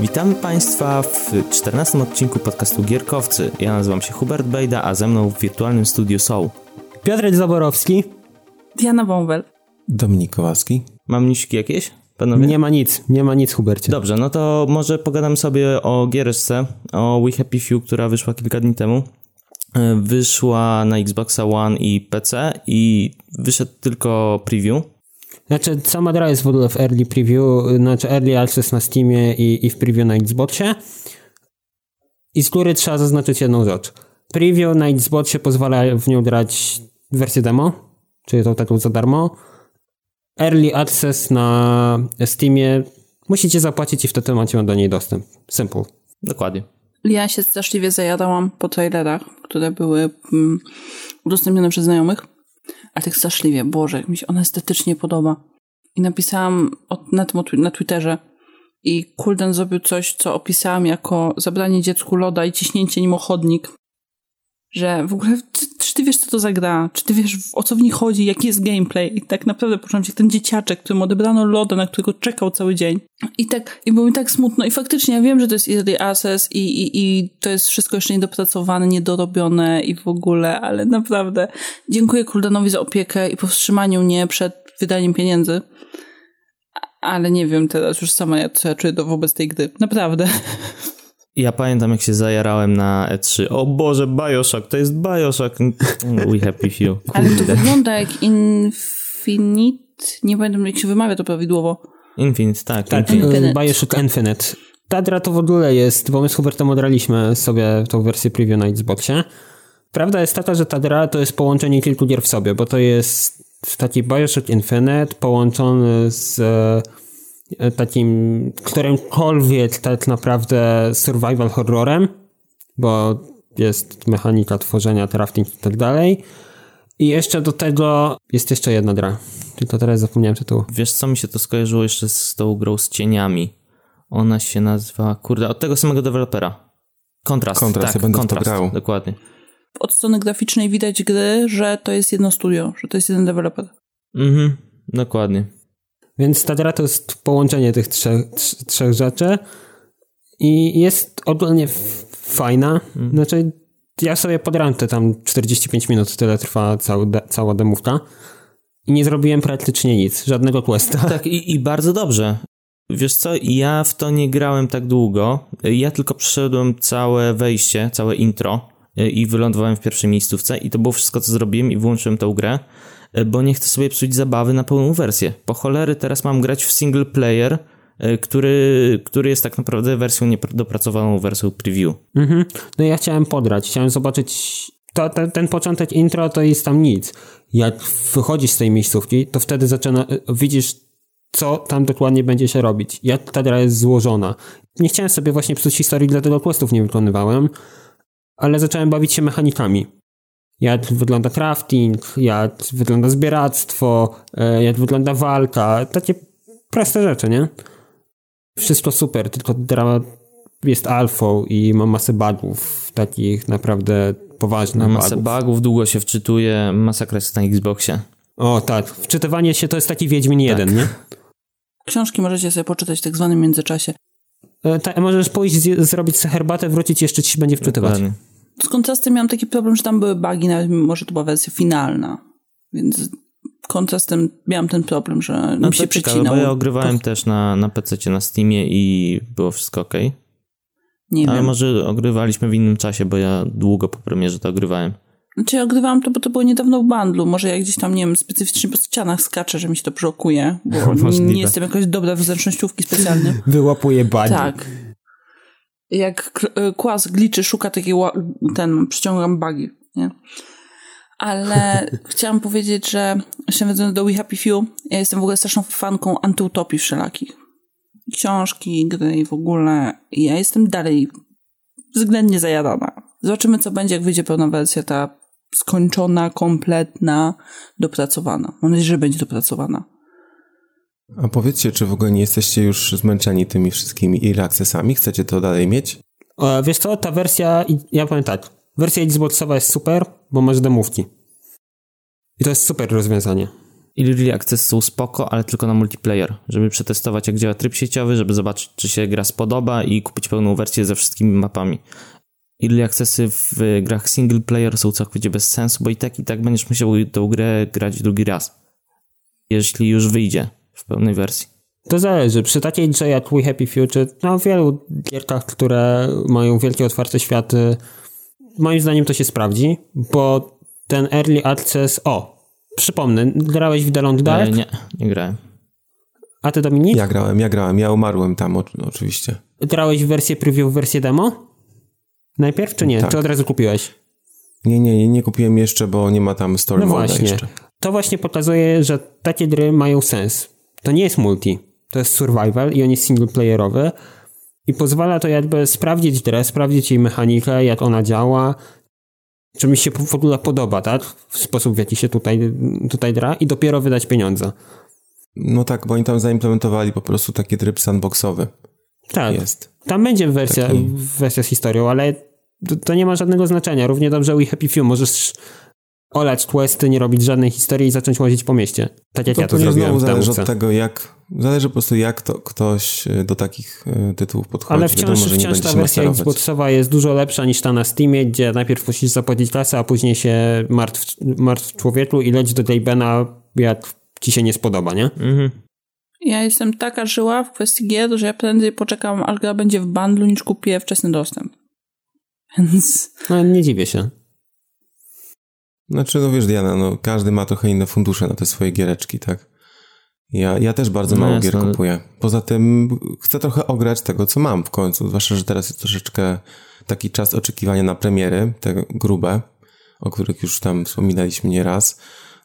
Witamy Państwa w 14 odcinku podcastu Gierkowcy. Ja nazywam się Hubert Bejda, a ze mną w wirtualnym studiu są Piotrek Zaborowski. Diana Bąbel. Dominik Kowalski. Mam niszki jakieś? Panowie? Nie ma nic, nie ma nic, Hubercie. Dobrze, no to może pogadam sobie o giereczce, o We Happy Few, która wyszła kilka dni temu. E, Wyszła na Xboxa One i PC i wyszedł tylko preview. Znaczy, sama gra jest w ogóle w early preview, znaczy early access na Steamie i, i w preview na Xboxie. I z góry trzeba zaznaczyć jedną rzecz. Preview na Xboxie pozwala w nią grać wersję demo, czyli tą taką za darmo. Early access na Steamie musicie zapłacić i wtedy macie do niej dostęp. Simple. Dokładnie. Ja się straszliwie zajadałam po trailerach, które były mm, udostępnione przez znajomych. A tak straszliwie, Boże, jak mi się ona estetycznie podoba. I napisałam o, na tym na Twitterze i Kulden zrobił coś, co opisałam jako zabranie dziecku loda i ciśnięcie nim o chodnik. Że w ogóle, czy, czy ty wiesz, co to za gra? Czy ty wiesz, o co w niej chodzi? Jaki jest gameplay? I tak naprawdę poczułam się jak ten dzieciaczek, którym odebrano loda, na którego czekał cały dzień. I tak, i było mi tak smutno. I faktycznie ja wiem, że to jest early access i, i, i to jest wszystko jeszcze niedopracowane, niedorobione i w ogóle, ale naprawdę dziękuję Kuldanowi za opiekę i powstrzymaniu mnie przed wydaniem pieniędzy. Ale nie wiem teraz już sama, jak- co ja czuję wobec tej gry. Naprawdę. Ja pamiętam, jak się zajarałem na E3. O Boże, Bioshock, to jest Bioshock. We Happy Few. Ale to Kurde. wygląda jak Infinite. Nie pamiętam, jak się wymawia to prawidłowo. Infinite, tak. Tak, Infinite. Infinite. Bioshock Infinite. Ta gra to w ogóle jest, bo my z Hubertem odraliśmy sobie tą wersję preview na Xboxie. Prawda jest taka, że ta gra to jest połączenie kilku gier w sobie, bo to jest taki Bioshock Infinite połączony z e, takim którymkolwiek tak naprawdę survival horrorem, bo jest mechanika tworzenia, crafting i tak dalej. I jeszcze do tego jest jeszcze jedna gra. Tylko teraz zapomniałem tytułu. Wiesz co, mi się to skojarzyło jeszcze z tą grą z cieniami. Ona się nazywa, kurde, od tego samego dewelopera. Kontrast, Kontrast, tak, ja będę kontrast, grał. dokładnie. Od strony graficznej widać gry, że to jest jedno studio, że to jest jeden deweloper. Mhm, dokładnie. Więc ta gra to jest połączenie tych trzech, trz- trzech rzeczy i jest ogólnie fajna. Znaczy, ja sobie podrałem te tam 45 minut, tyle trwa cały de- cała demówka i nie zrobiłem praktycznie nic, żadnego questa. Tak, i, i bardzo dobrze. Wiesz co, ja w to nie grałem tak długo. Ja tylko przeszedłem całe wejście, całe intro y, i wylądowałem w pierwszej miejscówce i to było wszystko, co zrobiłem i wyłączyłem tę grę, bo nie chcę sobie psuć zabawy na pełną wersję. Po cholery teraz mam grać w single player, y, który, który jest tak naprawdę wersją niedopracowaną wersją preview. Mhm. No ja chciałem podrać, chciałem zobaczyć. To, te- ten początek intro to jest tam nic. Jak wychodzisz z tej miejscówki, to wtedy zaczyna, widzisz, co tam dokładnie będzie się robić, jak ta gra jest złożona. Nie chciałem sobie właśnie psuć historii, dlatego questów nie wykonywałem, ale zacząłem bawić się mechanikami. Jak wygląda crafting, jak wygląda zbieractwo, e, jak wygląda walka, takie proste rzeczy, nie? Wszystko super, tylko gra jest alfą i ma masę bugów, takich naprawdę poważnych masę bugów. bugów, długo się wczytuje, masakra jest na Xboxie. O tak, wczytywanie się to jest taki Wiedźmin 1, nie? Książki możecie sobie poczytać w tak zwanym międzyczasie. E, Ta, możesz pójść, zrobić sobie herbatę, wrócić, jeszcze ci się będzie wczytywać. Dokładnie. Z kontrastem miałam taki problem, że tam były bugi, nawet mimo, że to była wersja finalna. Więc kontrastem miałam ten problem, że No mi się to ciekawe, przecinało. bo ja ogrywałem też na, na PC, na Steamie i było wszystko ok. Nie Ale wiem. może ogrywaliśmy w innym czasie, bo ja długo po premierze to ogrywałem. Znaczy ja ogrywałam to, bo to było niedawno w bundlu. Może ja gdzieś tam, nie wiem, specyficznie po ścianach skaczę, że mi się to blokuje, bo nie jestem jakoś dobra w zręcznościówki specjalnie. Wyłapuje bugi. tak. Jak y, kłas gliczy, szuka takiej, ten, przyciągam bugi, nie? Ale chciałam powiedzieć, że jeszcze wracając do We Happy Few, ja jestem w ogóle straszną fanką antyutopii wszelakich. Książki, gry i w ogóle. I ja jestem dalej względnie zajadana. Zobaczymy, co będzie, jak wyjdzie pełna wersja, ta skończona, kompletna, dopracowana. Mam nadzieję, że będzie dopracowana. A powiedzcie, czy w ogóle nie jesteście już zmęczeni tymi wszystkimi early accessami? Chcecie to dalej mieć? E, Wiesz co, ta wersja, i- ja powiem tak, wersja Xboxowa jest super, bo masz demówki. I to jest super rozwiązanie. Early Access są spoko, ale tylko na multiplayer, żeby przetestować jak działa tryb sieciowy, żeby zobaczyć czy się gra spodoba i kupić pełną wersję ze wszystkimi mapami. Early Accessy w grach single player są całkowicie bez sensu, bo i tak i tak będziesz musiał tę grę grać drugi raz. Jeśli już wyjdzie w pełnej wersji. To zależy. Przy takiej grze jak We Happy Future, no w wielu gierkach, które mają wielkie otwarte światy, moim zdaniem to się sprawdzi, bo ten Early Access, o, przypomnę, grałeś w The Long Dark? E, nie, nie grałem. A ty Dominik? Ja grałem, ja grałem, ja umarłem tam oczywiście. Grałeś w wersję preview, w wersję demo? Najpierw czy nie? Tak. Czy od razu kupiłeś? Nie, nie, nie, nie kupiłem jeszcze, bo nie ma tam story No właśnie. jeszcze. To właśnie pokazuje, że takie gry mają sens. To nie jest multi, to jest survival i on jest singleplayerowy i pozwala to jakby sprawdzić grę, sprawdzić jej mechanikę, jak ona działa, czy mi się w ogóle podoba, tak? W sposób, w jaki się tutaj, tutaj gra i dopiero wydać pieniądze. No tak, bo oni tam zaimplementowali po prostu taki tryb sandboxowy. Tak. Jest. Tam będzie wersja, Taki- wersja z historią, ale to, to nie ma żadnego znaczenia. Równie dobrze We Happy Few możesz olać questy, nie robić żadnej historii i zacząć łazić po mieście. Tak jak To ja to pewnie zrobiłem znowu zależy od tego, jak... Zależy po prostu, jak to ktoś e, do takich e, tytułów podchodzi. Ale wciąż, Wiadomo, że nie wciąż ta wersja. Xboxowa jest dużo lepsza niż ta na Steamie, gdzie najpierw musisz zapłacić kasę, a później się martw, martw człowieku i leć do tej Bena, jak ci się nie spodoba, nie? Mhm. Ja jestem taka żyła w kwestii gier, że ja prędzej poczekam, gra będzie w bundlu, niż kupię wczesny dostęp. Więc No nie dziwię się. Znaczy, no wiesz, Diana, no każdy ma trochę inne fundusze na te swoje giereczki, tak? Ja, ja też bardzo No mało jasne. gier kupuję. Poza tym chcę trochę ograć tego, co mam w końcu. Zwłaszcza, że teraz jest troszeczkę taki czas oczekiwania na premiery, te grube, o których już tam wspominaliśmy nieraz.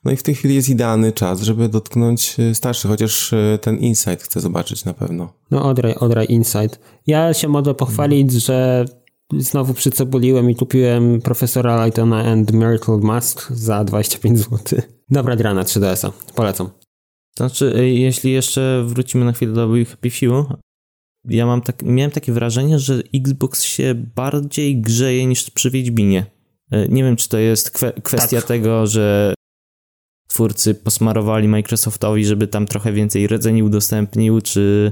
No i w tej chwili jest idealny czas, żeby dotknąć e, starszy, chociaż e, ten Insight chcę zobaczyć na pewno. No odraj, odraj Insight. Ja się mogę pochwalić, że znowu przycebuliłem i kupiłem Profesora Lightona and Miracle Mask za 25 zł. Dobra gra na 3DS-a. Polecam. Znaczy, jeśli jeszcze wrócimy na chwilę do Happy Few, ja mam tak, miałem takie wrażenie, że Xbox się bardziej grzeje niż przy Wiedźminie. Y, Nie wiem, czy to jest kwe- kwestia Tak. tego, że twórcy posmarowali Microsoftowi, żeby tam trochę więcej rdzeni udostępnił, czy,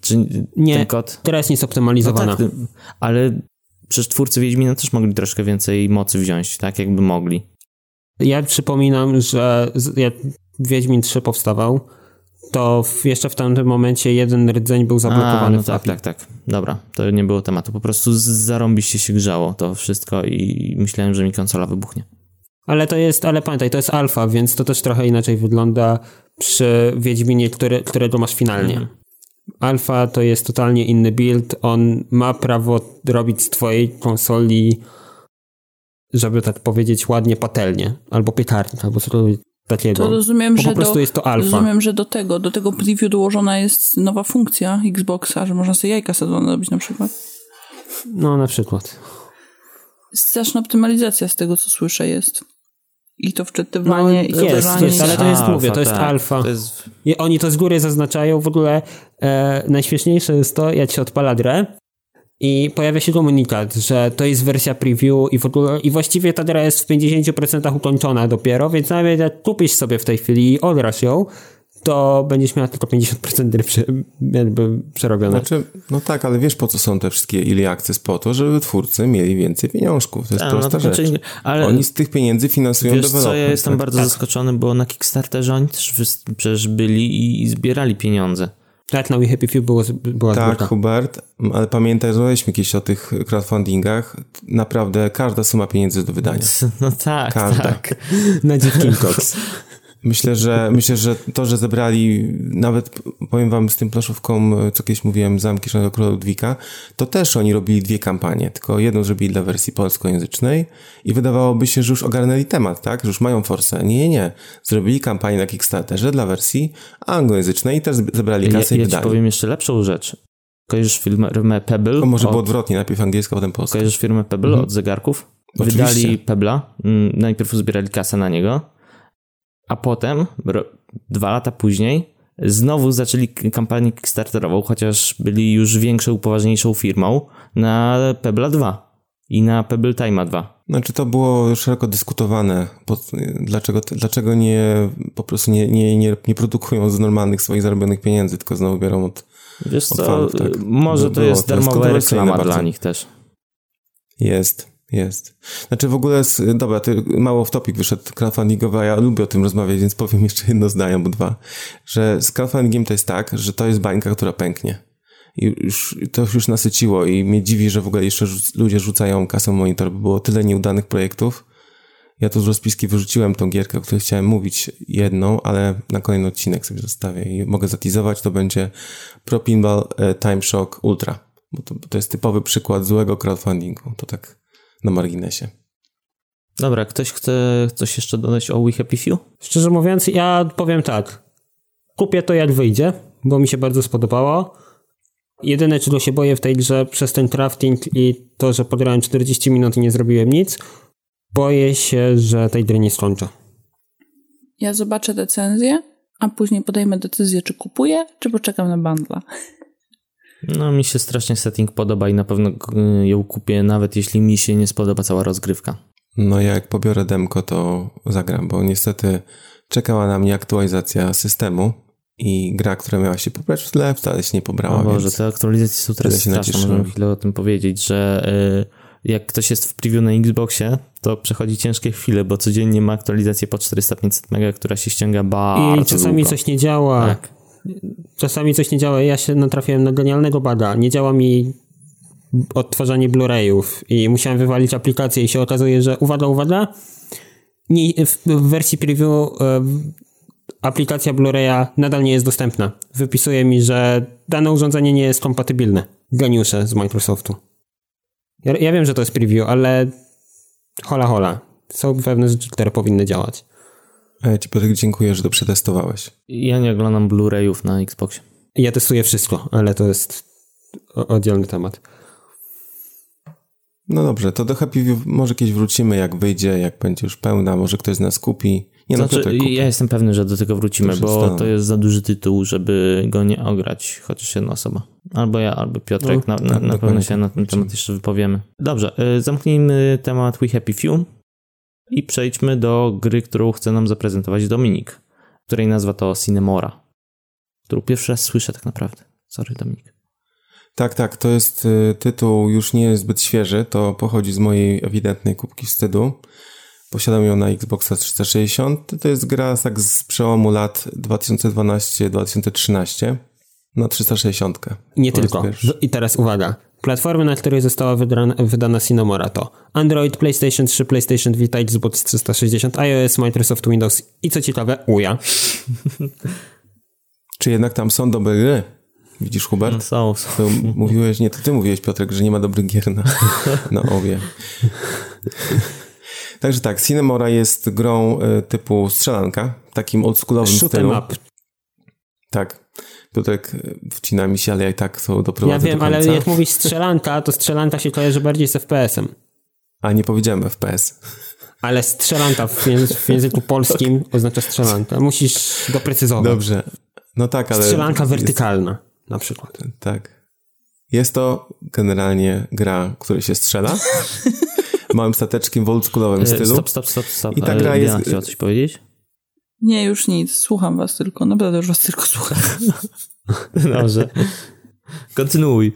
czy Nie, ten kod... Teraz jest No niesoptymalizowana. tak, ale przecież twórcy Wiedźmina też mogli troszkę więcej mocy wziąć, tak jakby mogli. Ja przypominam, że jak Wiedźmin 3 powstawał, to jeszcze w tamtym momencie jeden rdzeń był zablokowany A, no tak, tak, tak. Dobra, to nie było tematu. Po prostu zarąbiście się grzało to wszystko i myślałem, że mi konsola wybuchnie. Ale to jest, ale pamiętaj, to jest alfa, więc to też trochę inaczej wygląda przy Wiedźminie, który, którego masz finalnie. Mhm. Alfa to jest totalnie inny build, on ma prawo robić z twojej konsoli, żeby tak powiedzieć ładnie patelnie, albo piekarnik, albo coś takiego. to rozumiem, Bo że po prostu do, jest to alfa. rozumiem, że do tego, do tego preview dołożona jest nowa funkcja Xboxa, że można sobie jajka sadzone robić na przykład. No na przykład. Straszna optymalizacja z tego, co słyszę jest. I to wczytywanie, No, i to jest, jest, ale to jest, mówię, to jest tak. alfa. To jest... I oni to z góry zaznaczają. W ogóle e, najśmieszniejsze jest to, jak się odpala grę i pojawia się komunikat, że to jest wersja preview i w ogóle, i właściwie ta gra jest w 50% ukończona dopiero, więc nawet jak kupisz sobie w tej chwili i odrasz ją, to będziesz miała tylko 50% gry prze, jakby przerobione. Znaczy, no tak, ale wiesz po co są te wszystkie Early Access? Po to, żeby twórcy mieli więcej pieniążków. To jest A, prosta no to rzecz. znaczy, ale Oni z tych pieniędzy finansują wiesz co, ja jestem tak? bardzo zaskoczony, bo na Kickstarterze oni też przecież byli i, i zbierali pieniądze. Tak, na We Happy Few było, była Tak. Hubert, ale pamiętaj, rozmawialiśmy kiedyś o tych crowdfundingach. Naprawdę każda suma pieniędzy do wydania. No tak, Każda. tak. Na Cox. Myślę, że myślę, że to, że zebrali, nawet powiem wam z tym planszówką, co kiedyś mówiłem, Zamki Szalonego Króla Ludwika, to też oni robili dwie kampanie, tylko jedną zrobili dla wersji polskojęzycznej i wydawałoby się, że już ogarnęli temat, tak? Że już mają forsę. Nie, nie, nie. Zrobili kampanię na Kickstarterze dla wersji anglojęzycznej i też zebrali Ja, kasę i ja ci wydali. powiem jeszcze lepszą rzecz. Kojarzysz firmę Pebble? To może od, było odwrotnie, najpierw angielska, potem polska. Kojarzysz firmę Pebble Mhm. od zegarków? Oczywiście. Wydali Pebla, mm, najpierw uzbierali kasę na niego, a potem, dwa lata później, znowu zaczęli kampanię Kickstarterową, chociaż byli już większą, poważniejszą firmą, na Pebla 2. i na Pebble Time 2. Znaczy to było szeroko dyskutowane, dlaczego, dlaczego nie po prostu nie, nie, nie, nie produkują z normalnych swoich zarobionych pieniędzy, tylko znowu biorą od Wiesz co, fanów, tak. może to, jest darmowa reklama bardzo. dla nich też. Jest, jest. Znaczy w ogóle, jest, dobra, to mało w topik wyszedł crowdfundingowy, a ja lubię o tym rozmawiać, więc powiem jeszcze jedno zdanie, bo dwa, że z crowdfundingiem to jest tak, że to jest bańka, która pęknie i już, to już nasyciło i mnie dziwi, że w ogóle jeszcze ludzie rzucają kasę monitor, bo było tyle nieudanych projektów. Ja tu z rozpiski wyrzuciłem tą gierkę, o której chciałem mówić jedną, ale na kolejny odcinek sobie zostawię i mogę zatizować, to będzie Pro Pinball e, Time Shock Ultra, bo to, bo to jest typowy przykład złego crowdfundingu, to tak na marginesie. Dobra, ktoś chce coś jeszcze dodać o We Happy Few? Szczerze mówiąc, ja powiem tak. Kupię to jak wyjdzie, bo mi się bardzo spodobało. Jedyne, czego się boję w tej grze przez ten crafting i to, że podrałem 40 minut i nie zrobiłem nic, boję się, że tej gry nie skończę. Ja zobaczę recenzję, a później podejmę decyzję, czy kupuję, czy poczekam na bundla. No, mi się strasznie setting podoba i na pewno ją kupię, nawet jeśli mi się nie spodoba cała rozgrywka. No, ja jak pobiorę demko, to zagram, bo niestety czekała na mnie aktualizacja systemu i gra, która miała się pobrać w tle, wcale się nie pobrała. O Boże, te aktualizacje są teraz straszne, możemy chwilę o tym powiedzieć, że y, jak ktoś jest w preview na Xboxie, to przechodzi ciężkie chwile, bo codziennie ma aktualizację po 400-500 mega, która się ściąga bardzo I czasami długo. coś nie działa. Tak. Czasami coś nie działa. Ja się natrafiłem na genialnego bada. Nie działa mi odtwarzanie Blu-rayów i musiałem wywalić aplikację i się okazuje, że uwaga, uwaga, nie, w, w wersji preview y, aplikacja Blu-raya nadal nie jest dostępna. Wypisuje mi, że dane urządzenie nie jest kompatybilne. Geniusze z Microsoftu. Ja, ja wiem, że to jest preview, ale hola hola. Są pewne rzeczy, które powinny działać. A ja ci Piotrek dziękuję, że to przetestowałeś. Ja nie oglądam Blu-rayów na Xboxie. Ja testuję wszystko, ale to jest oddzielny temat. No dobrze, to do Happy View może kiedyś wrócimy, jak wyjdzie, jak będzie już pełna, może ktoś z nas kupi. Nie, no, znaczy, ja jestem pewny, że do tego wrócimy, bo to jest za duży tytuł, żeby go nie ograć chociaż jedna osoba. Albo ja, albo Piotrek, no, na, na, tak, na pewno się na ten temat jeszcze wypowiemy. Dobrze, y, zamknijmy temat We Happy Few i przejdźmy do gry, którą chce nam zaprezentować Dominik, której nazwa to Cinemora, którą pierwszy raz słyszę tak naprawdę. Sorry, Dominik. Tak, tak, to jest y, tytuł już nie zbyt świeży, to pochodzi z mojej ewidentnej kubki wstydu. Posiadam ją na Xboxa 360. To jest gra tak z przełomu lat 2012-2013 na 360. Nie tylko. I teraz uwaga. Platformy, na której została wydana, wydana Cinemora to Android, PlayStation 3, PlayStation Vita, Xbox 360, iOS, Microsoft Windows i co ciekawe, UJA. Czy jednak tam są dobre gry? Widzisz, Hubert? No, są, są. mówiłeś, nie, to ty mówiłeś, Piotrek, że nie ma dobrych gier na, na obie. Także tak, Cinemora jest grą y, typu strzelanka, takim oldschoolowym Shoot stylu. Up. Tak. Piotrek e, wcina mi się, ale ja i tak to doprowadzę Ja wiem, ale jak mówisz strzelanka, to strzelanka się kojarzy bardziej z FPS-em. A nie powiedziałem FPS. Ale strzelanka w, języku, w języku polskim oznacza strzelanka. Musisz doprecyzować. Dobrze. No tak, ale... Strzelanka wertykalna jest... na przykład. Tak. Jest to generalnie gra, której się strzela. małym stateczkiem w oldschoolowym e, stylu. Stop, stop, stop, stop. I ta gra jest... chciała coś powiedzieć? Nie, już nic. Słucham was tylko. Naprawdę już was tylko słucham. Dobrze. Kontynuuj.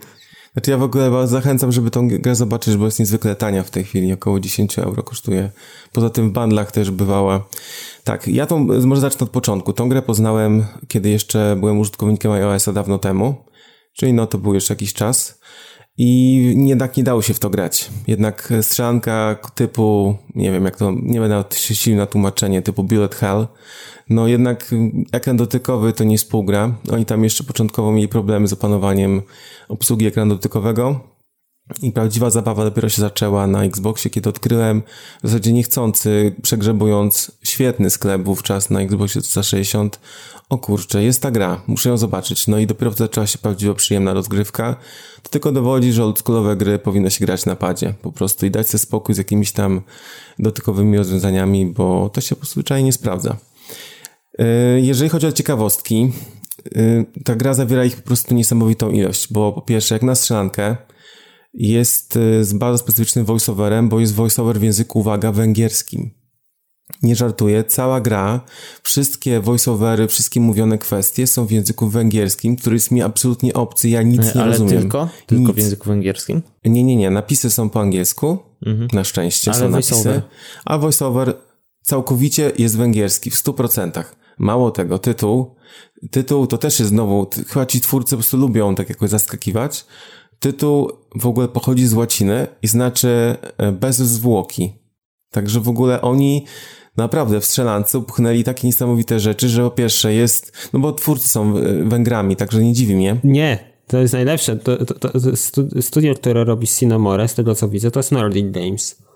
Znaczy ja w ogóle was zachęcam, żeby tą grę zobaczyć, bo jest niezwykle tania w tej chwili. Około 10 euro kosztuje. Poza tym w bundlach też bywała. Tak, ja tą, może zacznę od początku. Tą grę poznałem, kiedy jeszcze byłem użytkownikiem iOS-a dawno temu. Czyli no to był jeszcze jakiś czas. I jednak nie dało się w to grać. Jednak strzelanka typu, nie wiem jak to, nie będę się na tłumaczenie, typu Bullet Hell, no jednak ekran dotykowy to nie współgra. Oni tam jeszcze początkowo mieli problemy z opanowaniem obsługi ekranu dotykowego. I prawdziwa zabawa dopiero się zaczęła na Xboxie, kiedy odkryłem w zasadzie niechcący, przegrzebując świetny sklep wówczas na Xboxie 360. O kurczę, jest ta gra, muszę ją zobaczyć. No i dopiero zaczęła się prawdziwa przyjemna rozgrywka. To tylko dowodzi, że oldschoolowe gry powinno się grać na padzie po prostu i dać sobie spokój z jakimiś tam dotykowymi rozwiązaniami, bo to się po prostu nie sprawdza. Yy, jeżeli chodzi o ciekawostki, yy, ta gra zawiera ich po prostu niesamowitą ilość, bo po pierwsze, jak na strzelankę, jest y, z bardzo specyficznym voiceoverem, bo jest voiceover w języku, uwaga, węgierskim. Nie żartuję, cała gra, wszystkie voiceovery, wszystkie mówione kwestie są w języku węgierskim, który jest mi absolutnie obcy, ja nic nie Ale rozumiem. tylko? Tylko Nic. w języku węgierskim? Nie, nie, nie. Napisy są po angielsku. Na szczęście Mhm. Ale są napisy. A voiceover całkowicie jest węgierski, w 100%. Mało tego, tytuł. Tytuł to też jest znowu, chyba ci twórcy po prostu lubią tak jakoś zaskakiwać. Tytuł w ogóle pochodzi z łaciny i znaczy e, bez zwłoki. Także w ogóle oni naprawdę w strzelance upchnęli takie niesamowite rzeczy, że po pierwsze jest, no bo twórcy są e, Węgrami, także nie dziwi mnie. Nie, to jest najlepsze. To, to, to, to stu- studio, które robi Cinnamore, z tego co widzę, to jest Nordic Games.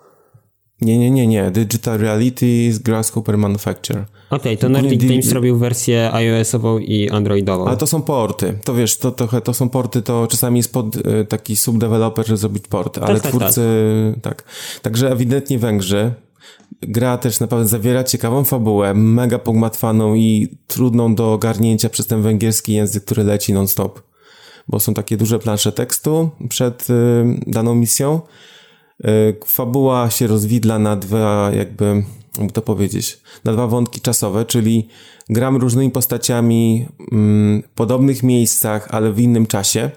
Nie, nie, nie, nie. Digital Reality z Grasshopper Manufacture. Okej, to Ogólnie Nordic di- Games robił wersję iOS-ową i Androidową. Ale to są porty. To wiesz, to, to, to są porty, to czasami jest pod y, taki subdeveloper, żeby zrobić port, ale tak, twórcy tak. Także ewidentnie Węgrzy. Gra też naprawdę zawiera ciekawą fabułę, mega pogmatwaną i trudną do ogarnięcia przez ten węgierski język, który leci non-stop. Bo są takie duże plansze tekstu przed y, daną misją. Y, fabuła się rozwidla na dwa, jakby, jakby to powiedzieć, na dwa wątki czasowe, czyli gramy różnymi postaciami mm, w podobnych miejscach, ale w innym czasie,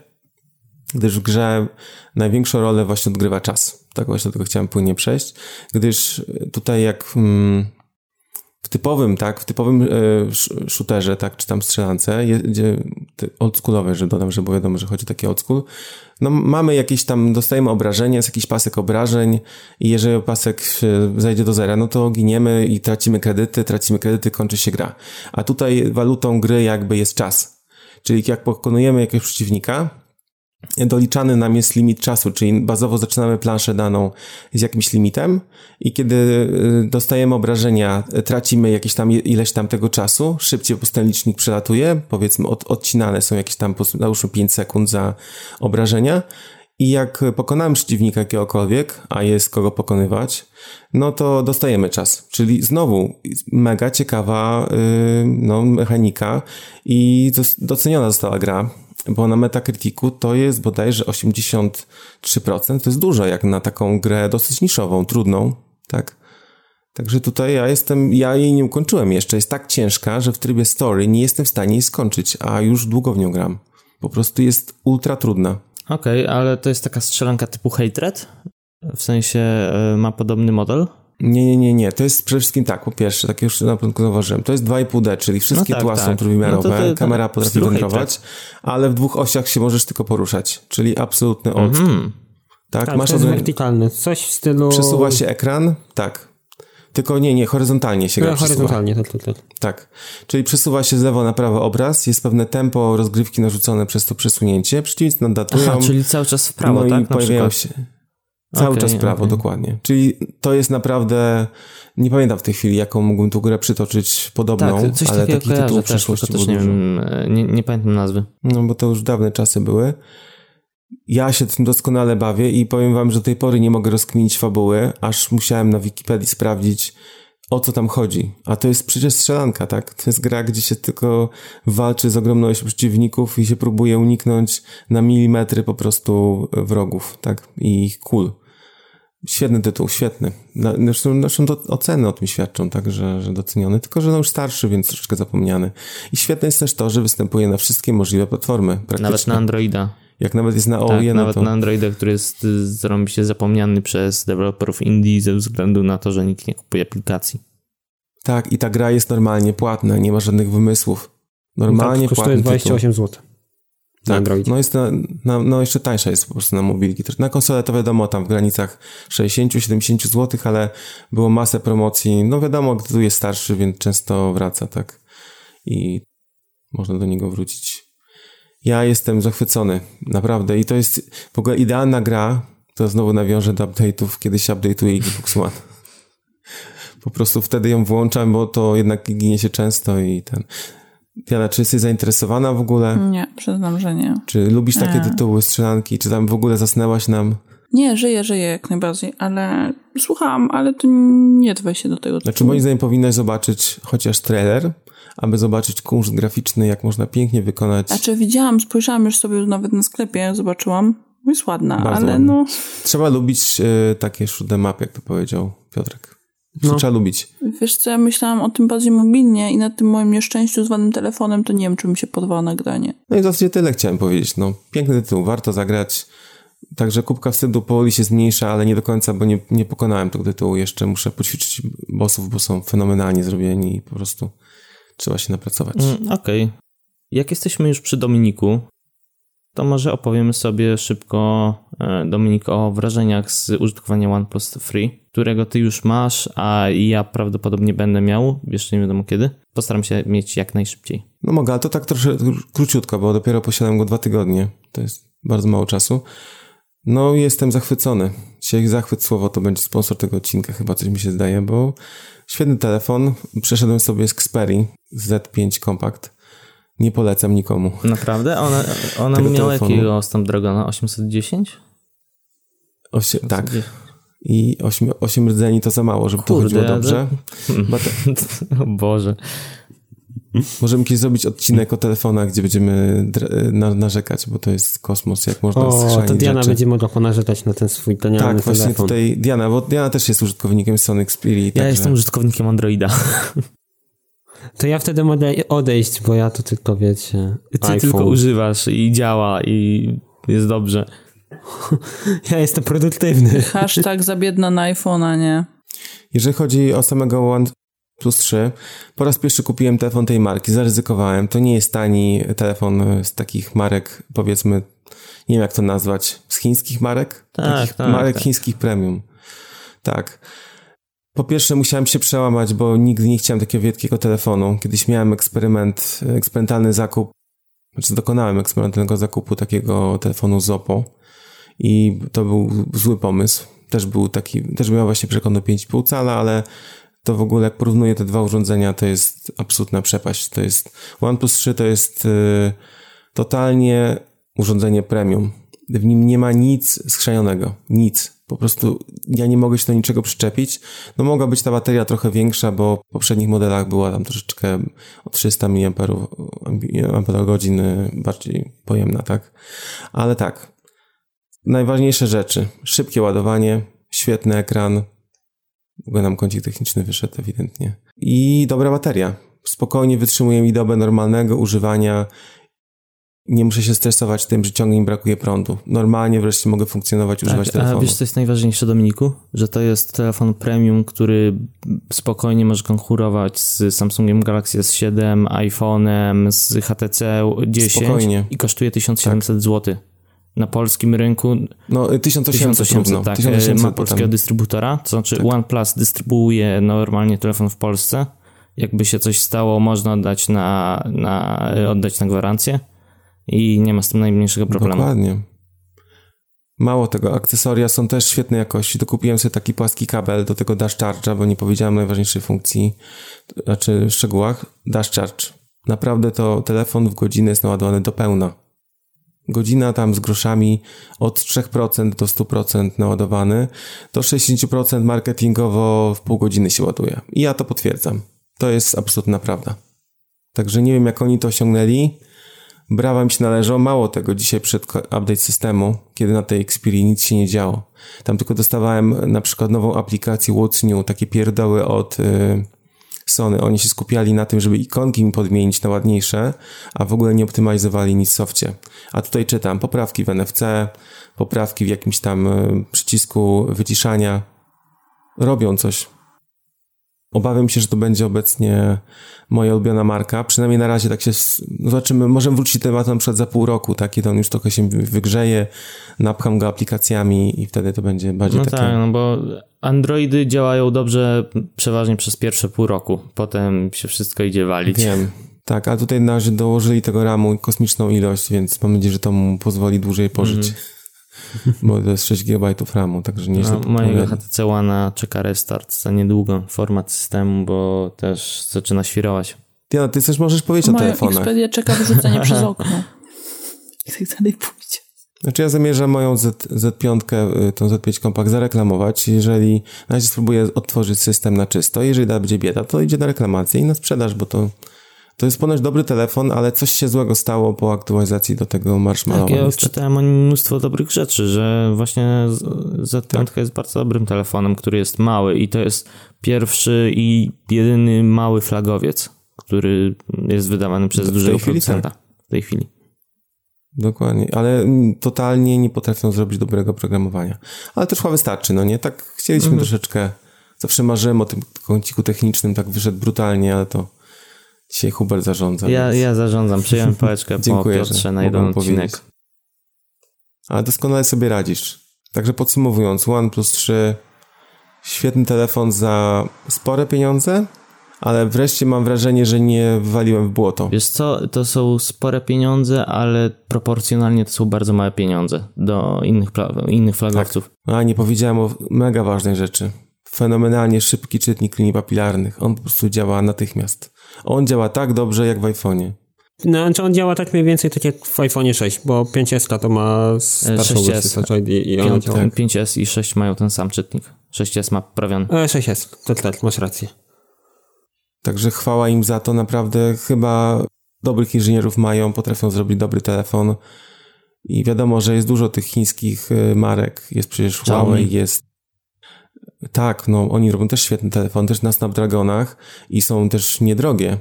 gdyż w grze największą rolę właśnie odgrywa czas. Tak właśnie do tego chciałem płynnie przejść, gdyż tutaj jak mm, w typowym, tak, w typowym e, sh- shooterze, tak, czy tam strzelance, je- gdzie oldschoolowe, że dodam, że było wiadomo, że chodzi o taki oldschool, no mamy jakieś tam, dostajemy obrażenie, jest jakiś pasek obrażeń i jeżeli pasek się zajdzie do zera, no to giniemy i tracimy kredyty, tracimy kredyty, kończy się gra. A tutaj walutą gry jakby jest czas. Czyli jak pokonujemy jakiegoś przeciwnika, doliczany nam jest limit czasu, czyli bazowo zaczynamy planszę daną z jakimś limitem i kiedy y, dostajemy obrażenia, tracimy jakieś tam ileś tam tego czasu, szybciej po ten licznik przelatuje, powiedzmy od, odcinane są jakieś tam, załóżmy 5 sekund za obrażenia i jak pokonamy przeciwnika jakiegokolwiek, a jest kogo pokonywać, no to dostajemy czas. Czyli znowu mega ciekawa yy, no, mechanika i doceniona została gra, bo na Metacriticu to jest bodajże 83%. To jest dużo jak na taką grę dosyć niszową, trudną, tak? Także tutaj ja jestem, ja jej nie ukończyłem jeszcze. Jest tak ciężka, że w trybie story nie jestem w stanie jej skończyć, a już długo w nią gram. Po prostu jest ultra trudna. Okej, ale to jest taka strzelanka typu Hatred? W sensie e, ma podobny model? Nie, nie, nie, nie. To jest przede wszystkim tak, po pierwsze, tak już na początku zauważyłem, to jest 2,5D, czyli wszystkie No tak, tła są tak. trójwymiarowe, No to- to- kamera potrafi wędrować, ale w dwóch osiach się możesz tylko poruszać, czyli absolutny old school. Hmm. Tak, tak, masz to jest odrę- wertykalne. Coś w stylu... przesuwa się ekran, tak. Tylko nie, nie, horyzontalnie się gra No, przesuwa. horyzontalnie, tak, tak, tak. Tak. Czyli przesuwa się z lewo na prawo obraz, jest pewne tempo rozgrywki narzucone przez to przesunięcie, przeciwnicy nadatują. Aha, czyli cały czas w prawo, no tak? i Na pojawiają przykład. się. Cały Okej, czas prawo, okej. dokładnie. Czyli to jest naprawdę. Nie pamiętam w tej chwili, jaką mógłbym tu grę przytoczyć podobną, Tak, coś ale takich tytułów w przeszłości też było nie wiem, e, nie, nie pamiętam nazwy. No bo to już dawne czasy były. Ja się tym doskonale bawię i powiem wam, że do tej pory nie mogę rozkminić fabuły, aż musiałem na Wikipedii sprawdzić, o co tam chodzi. A to jest przecież strzelanka, tak? To jest gra, gdzie się tylko walczy z ogromną ilością przeciwników i się próbuje uniknąć na milimetry po prostu wrogów, tak? I ich kul. Świetny tytuł, świetny. Zresztą, zresztą to oceny o tym świadczą, tak, że, że doceniony, tylko że no już starszy, więc troszeczkę zapomniany. I świetne jest też to, że występuje na wszystkie możliwe platformy. Nawet na Androida. Jak nawet jest na Tak, OUE, no nawet to... na Androida, który jest y, zrobi się zapomniany przez deweloperów indie ze względu na to, że nikt nie kupuje aplikacji. Tak, i ta gra jest normalnie płatna, nie ma żadnych wymysłów. Normalnie tak, kosztuje płatny 28 zł. tytuł. Na Tak, Androidzie. no jest na, na, no jeszcze tańsza jest po prostu na mobilki. Na konsolę to wiadomo, tam w granicach 60-70 zł, ale było masę promocji. No wiadomo, gdy tu jest starszy, więc często wraca, tak. I można do niego wrócić. Ja jestem zachwycony, naprawdę. I to jest w ogóle idealna gra. To znowu nawiążę do update'ów, kiedy się update'uje Xbox One. Po prostu wtedy ją włączam, bo to jednak ginie się często i ten... Diana, czy jesteś zainteresowana w ogóle? Nie, przyznam, że nie. Czy lubisz takie Nie. tytuły, strzelanki? Czy tam w ogóle zasnęłaś nam? Nie, żyję, żyję jak najbardziej, ale słuchałam, ale to nie dwaj się do tego. Znaczy moim zdaniem powinnaś zobaczyć chociaż trailer, aby zobaczyć kunszt graficzny, jak można pięknie wykonać. Znaczy widziałam, spojrzałam już sobie nawet na sklepie, zobaczyłam Jest ładna, Bardzo ale ładna. no, Trzeba lubić e, takie shoot'em up, jak to powiedział Piotrek. No. Trzeba lubić. wiesz co, ja myślałam o tym bardziej mobilnie i na tym moim nieszczęściu zwanym telefonem, to nie wiem, czy mi się podobało nagranie. No i w zasadzie tyle chciałem powiedzieć. No, piękny tytuł, warto zagrać. Także kubka wstydu powoli się zmniejsza, ale nie do końca, bo nie, nie pokonałem tego tytułu. Jeszcze muszę poćwiczyć bossów, bo są fenomenalnie zrobieni i po prostu trzeba się napracować. Mm, Okej. Jak jesteśmy już przy Dominiku, to może opowiemy sobie szybko, e, Dominik, o wrażeniach z użytkowania OnePlus 3, którego ty już masz, a ja prawdopodobnie będę miał, jeszcze nie wiadomo kiedy. Postaram się mieć jak najszybciej. No mogę, ale to tak trosze króciutko, bo dopiero posiadam go dwa tygodnie. To jest bardzo mało czasu. No jestem zachwycony. Dzisiaj zachwyt słowo to będzie sponsor tego odcinka, chyba coś mi się zdaje, bo świetny telefon. Przeszedłem sobie z Xperia Z5 Compact. Nie polecam nikomu. Naprawdę? Ona, ona miała telefonu. jakiego Snapdragona? 810? Osie, tak. I 8, 8 rdzeni to za mało, żeby to Kurde, chodziło ale- dobrze. Bate- o Boże. Możemy kiedyś zrobić odcinek o telefonach, gdzie będziemy na, narzekać, bo to jest kosmos, jak można O, to Diana rzeczy. będzie mogła ponarzekać na ten swój genialny Tak, właśnie telefon. tutaj Diana, bo Diana też jest użytkownikiem Sony Xperia. Ja także- jestem użytkownikiem Androida. To ja wtedy mogę odejść, bo ja to tylko wiecie. Ty iPhone. tylko używasz i działa i jest dobrze. Ja jestem produktywny. Hashtag za biedna na iPhone'a, nie? Jeżeli chodzi o samego OnePlus 3, po raz pierwszy kupiłem telefon tej marki, zaryzykowałem. To nie jest tani telefon z takich marek, powiedzmy, nie wiem jak to nazwać, z chińskich marek? Tak, takich tak, marek tak. chińskich premium. Tak. Po pierwsze musiałem się przełamać, bo nigdy nie chciałem takiego wielkiego telefonu. Kiedyś miałem eksperyment, eksperymentalny zakup, znaczy dokonałem eksperymentalnego zakupu takiego telefonu z Oppo i to był zły pomysł. Też był taki, też miał właśnie przekon do 5,5 cala, ale to w ogóle jak porównuję te dwa urządzenia, to jest absolutna przepaść. To jest OnePlus 3 to jest y, totalnie urządzenie premium. W nim nie ma nic skrzajonego. Nic. Po prostu ja nie mogę się do niczego przyczepić. No mogła być ta bateria trochę większa, bo w poprzednich modelach była tam troszeczkę o 300 mAh bardziej pojemna, tak? Ale tak. Najważniejsze rzeczy. Szybkie ładowanie, świetny ekran. W ogóle nam kącik techniczny wyszedł ewidentnie. I dobra bateria. Spokojnie wytrzymuje mi dobę normalnego używania. Nie muszę się stresować tym, że ciągle mi brakuje prądu. Normalnie wreszcie mogę funkcjonować, używać Tak, a telefonu. wiesz, co jest najważniejsze, Dominiku? Że to jest telefon premium, który spokojnie może konkurować z Samsungiem Galaxy S7, iPhone'em, z HTC 10 Spokojnie. i kosztuje 1700 zł. Na polskim rynku No, 1800, 1800, równo. tak, 1800 ma potem. polskiego dystrybutora, to znaczy OnePlus dystrybuuje normalnie telefon w Polsce. Jakby się coś stało, można oddać na, na, oddać na gwarancję i nie ma z tym najmniejszego problemu. Dokładnie. Mało tego, akcesoria są też świetnej jakości. Dokupiłem sobie taki płaski kabel do tego Dash Charge'a, bo nie powiedziałem najważniejszej funkcji, znaczy szczegółach. Dash Charge. Naprawdę to telefon w godzinę jest naładowany do pełna. Godzina tam z groszami od 3% do 100% naładowany, do 60% marketingowo w pół godziny się ładuje. I ja to potwierdzam. To jest absolutna prawda. Także nie wiem, jak oni to osiągnęli. Brawa mi się należą. Mało tego, dzisiaj przed update systemu, kiedy na tej Xperia nic się nie działo. Tam tylko dostawałem na przykład nową aplikację What's New, takie pierdoły od y, Sony. Oni się skupiali na tym, żeby ikonki mi podmienić na ładniejsze, a w ogóle nie optymalizowali nic w softie. A tutaj czytam poprawki w NFC, poprawki w jakimś tam y, przycisku wyciszania. Robią coś. Obawiam się, że to będzie obecnie moja ulubiona marka. Przynajmniej na razie tak się. no Zobaczymy, możemy wrócić na przykład za pół roku, tak? Kiedy on już trochę się wy- wygrzeje, napcham go aplikacjami i wtedy to będzie bardziej No takie. tak, no bo Androidy działają dobrze przeważnie przez pierwsze pół roku. Potem się wszystko idzie walić. Wiem. Tak, a tutaj na razie dołożyli tego ramu kosmiczną ilość, więc mam nadzieję, że to mu pozwoli dłużej pożyć. Bo to jest 6 GB ramu, także nie No, mojego HTC One czeka restart za niedługo, format systemu, bo też zaczyna świrować. Diana, ty coś możesz powiedzieć o Moja telefonach. Xperia czeka wyrzucenie przez okno. I tak dalej pójdzie. Znaczy ja zamierzam moją Z, Z5, y, tą Z5 Compact zareklamować. Jeżeli na razie spróbuję odtworzyć system na czysto, jeżeli da będzie bieda, to idzie na reklamację i na sprzedaż, bo to To jest ponoć dobry telefon, ale coś się złego stało po aktualizacji do tego Marshmallow. Tak, ja niestety. czytałem o nim mnóstwo dobrych rzeczy, że właśnie Z5 Tak. jest bardzo dobrym telefonem, który jest mały i to jest pierwszy i jedyny mały flagowiec, który jest wydawany przez dużego producenta w tej chwili. Dokładnie, ale totalnie nie potrafią zrobić dobrego programowania. Ale to chyba wystarczy, no nie? Tak chcieliśmy Mhm. troszeczkę, zawsze marzyłem o tym kąciku technicznym, tak wyszedł brutalnie, ale to dzisiaj Hubert zarządza. Ja, więc ja zarządzam, przyjąłem pałeczkę po Dziękuję, Piotrze że na jeden odcinek. Ale doskonale sobie radzisz. Także podsumowując, OnePlus 3 świetny telefon za spore pieniądze, ale wreszcie mam wrażenie, że nie wywaliłem w błoto. Wiesz co, to są spore pieniądze, ale proporcjonalnie to są bardzo małe pieniądze do innych, innych flagowców. A nie powiedziałem o mega ważnej rzeczy. Fenomenalnie szybki czytnik linii papilarnych. On po prostu działa natychmiast. On działa tak dobrze jak w iPhone'ie. No, znaczy on działa tak mniej więcej tak jak w iPhone 6, bo 5S to ma starszą 6S. wersję Touch ID i ona Piąt, działa. 5S i 6 mają ten sam czytnik. 6S ma poprawiony. E, 6S, to tak, masz rację. Także chwała im za to. Naprawdę chyba dobrych inżynierów mają, potrafią zrobić dobry telefon. I wiadomo, że jest dużo tych chińskich y, marek. Jest przecież Xiaomi. Huawei, jest... Tak, no oni robią też świetny telefon, też na Snapdragonach i są też niedrogie.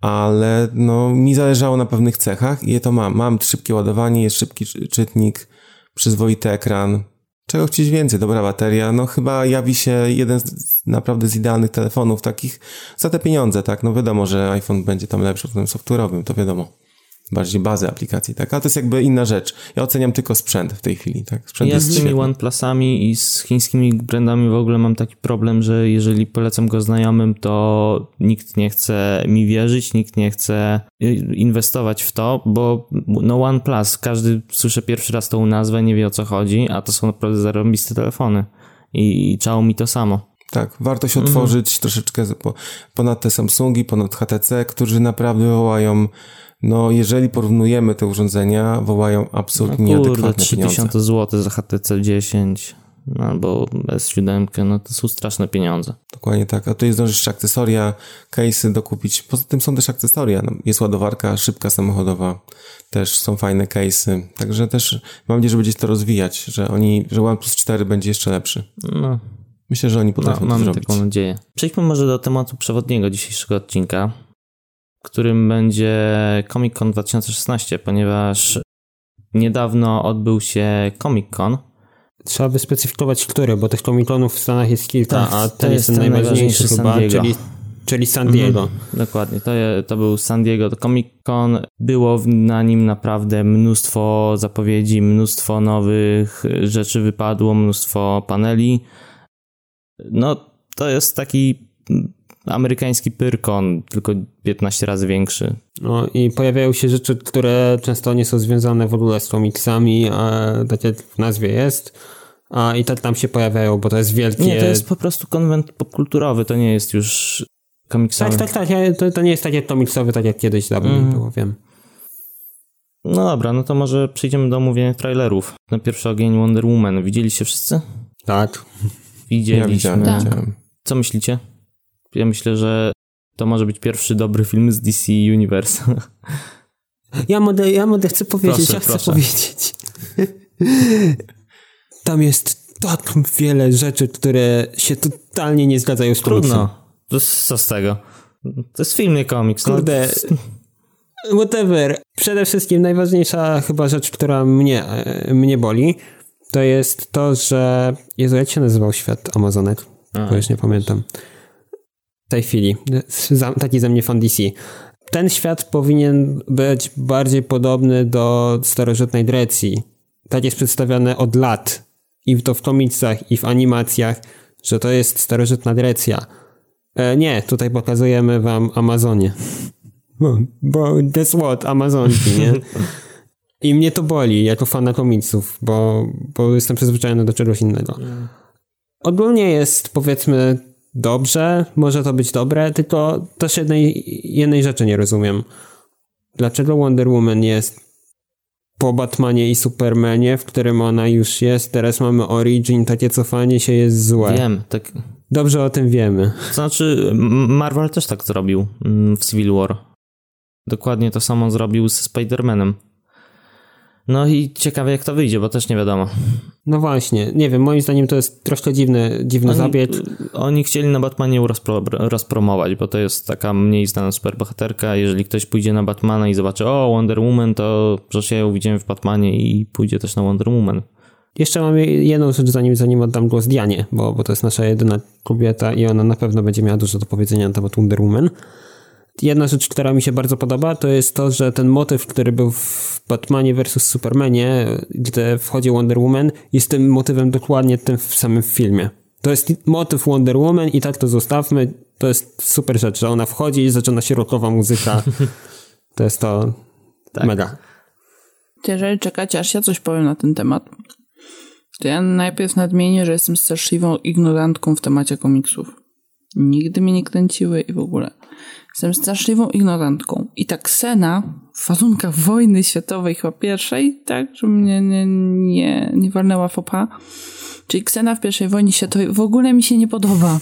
Ale no mi zależało na pewnych cechach i je to mam. Mam szybkie ładowanie, jest szybki czy- czytnik, przyzwoity ekran. Czego chcieć więcej? Dobra bateria. No chyba jawi się jeden z, naprawdę z idealnych telefonów takich za te pieniądze, tak? No wiadomo, że iPhone będzie tam lepszy pod tym software'owym, to wiadomo. Bardziej bazę aplikacji, tak? Ale to jest jakby inna rzecz. Ja oceniam tylko sprzęt w tej chwili, tak? Sprzęt Ja z tymi świetny. OnePlusami i z chińskimi brandami w ogóle mam taki problem, że jeżeli polecam go znajomym, to nikt nie chce mi wierzyć, nikt nie chce y, inwestować w to, bo no OnePlus, każdy słyszy pierwszy raz tą nazwę, nie wie o co chodzi, a to są naprawdę zarąbiste telefony. I, i Xiaomi to samo. Tak, warto się Mhm. otworzyć troszeczkę po, ponad te Samsungi, ponad HTC, którzy naprawdę wołają, no jeżeli porównujemy te urządzenia, wołają absolutnie No kurde, nieadekwatne pieniądze. 3000 zł za HTC 10 no, albo S7, no to są straszne pieniądze. Dokładnie tak. A tutaj zdążysz jeszcze akcesoria, case'y dokupić. Poza tym są też akcesoria. No, jest ładowarka szybka samochodowa. Też są fajne case'y. Także też mam nadzieję, że będzie to rozwijać, że oni, że OnePlus 4 będzie jeszcze lepszy. No, Myślę, że oni no potrafią to mamy zrobić. taką nadzieję. Przejdźmy może do tematu przewodniego dzisiejszego odcinka, którym będzie Comic Con 2016, ponieważ niedawno odbył się Comic Con. Trzeba by specyfikować, który, bo tych komikonów w Stanach jest kilka, Tak, a ten jest ten najważniejszy chyba, San Diego. czyli, czyli San Diego. Mhm, dokładnie, to, to był San Diego Comic Con. Było na nim naprawdę mnóstwo zapowiedzi, mnóstwo nowych rzeczy wypadło, mnóstwo paneli. No, to jest taki amerykański Pyrkon, tylko 15 razy większy. No i pojawiają się rzeczy, które często nie są związane w ogóle z komiksami, a tak jak w nazwie jest, a i tak tam się pojawiają, bo to jest wielkie... Nie, to jest po prostu konwent popkulturowy, to nie jest już komiksowy. Tak, tak, tak, to, to nie jest takie komiksowe, tak jak kiedyś dawno Mhm. było, wiem. No dobra, no to może przejdziemy do omówienia trailerów. Na pierwszy ogień Wonder Woman. Widzieliście wszyscy? Tak. Widzieliśmy. Ja widziałem, Tak. widziałem. Co myślicie? Ja myślę, że to może być pierwszy dobry film z DC Universe. Ja mogę, ja mogę chcę powiedzieć, Proszę, ja chcę proszę. powiedzieć. Tam jest tak wiele rzeczy, które się totalnie nie zgadzają z komiksem. Trudno. To jest, co z tego? To jest film, nie komiks. No. Kurde, whatever. Przede wszystkim najważniejsza chyba rzecz, która mnie, e, mnie boli, to jest to, że... Jezu, jak się nazywał świat Amazonek? Bo już nie pamiętam. W tej chwili. Taki ze mnie fan DC. Ten świat powinien być bardziej podobny do starożytnej Grecji. Tak jest przedstawiane od lat. I to w komiksach, i w animacjach, że to jest starożytna Grecja. E, nie, tutaj pokazujemy wam Amazonię. Bo, bo guess what? Amazonki, nie? I mnie to boli jako fana komiksów, bo, bo jestem przyzwyczajony do czegoś innego. Ogólnie jest, powiedzmy, dobrze, może to być dobre, tylko też jednej, jednej rzeczy nie rozumiem. Dlaczego Wonder Woman jest po Batmanie i Supermanie, w którym ona już jest, teraz mamy Origin, takie cofanie się jest złe. Wiem, tak. Dobrze o tym wiemy. To znaczy, Marvel też tak zrobił mm, w Civil War. dokładnie to samo zrobił z Spider-Manem. No i ciekawe jak to wyjdzie, bo też nie wiadomo. No właśnie, nie wiem, moim zdaniem to jest troszkę dziwny, dziwny Oni, zabieg. oni chcieli na Batmanie rozpro, rozpromować, bo to jest taka mniej znana superbohaterka. Jeżeli ktoś pójdzie na Batmana i zobaczy, o Wonder Woman, to przecież ja ją widziałem w Batmanie i pójdzie też na Wonder Woman. Jeszcze mamy jedną rzecz, zanim, zanim oddam głos Dianie, bo, bo to jest nasza jedyna kobieta i ona na pewno będzie miała dużo do powiedzenia na temat Wonder Woman. Jedna rzecz, która mi się bardzo podoba, to jest to, że ten motyw, który był w Batmanie vs. Supermanie, gdzie wchodzi Wonder Woman, jest tym motywem dokładnie tym w samym filmie. To jest motyw Wonder Woman i tak to zostawmy. To jest super rzecz, że ona wchodzi i zaczyna się rockowa muzyka. To jest to Tak. mega. Jeżeli czekacie, aż ja coś powiem na ten temat, to ja najpierw nadmienię, że jestem straszliwą ignorantką w temacie komiksów. Nigdy mnie nie kręciły i w ogóle. Jestem straszliwą ignorantką. I ta Ksena w warunkach wojny światowej, chyba pierwszej, tak, żeby mnie nie, nie, nie walnęła w opa. Czyli Ksena w pierwszej wojnie światowej w ogóle mi się nie podoba.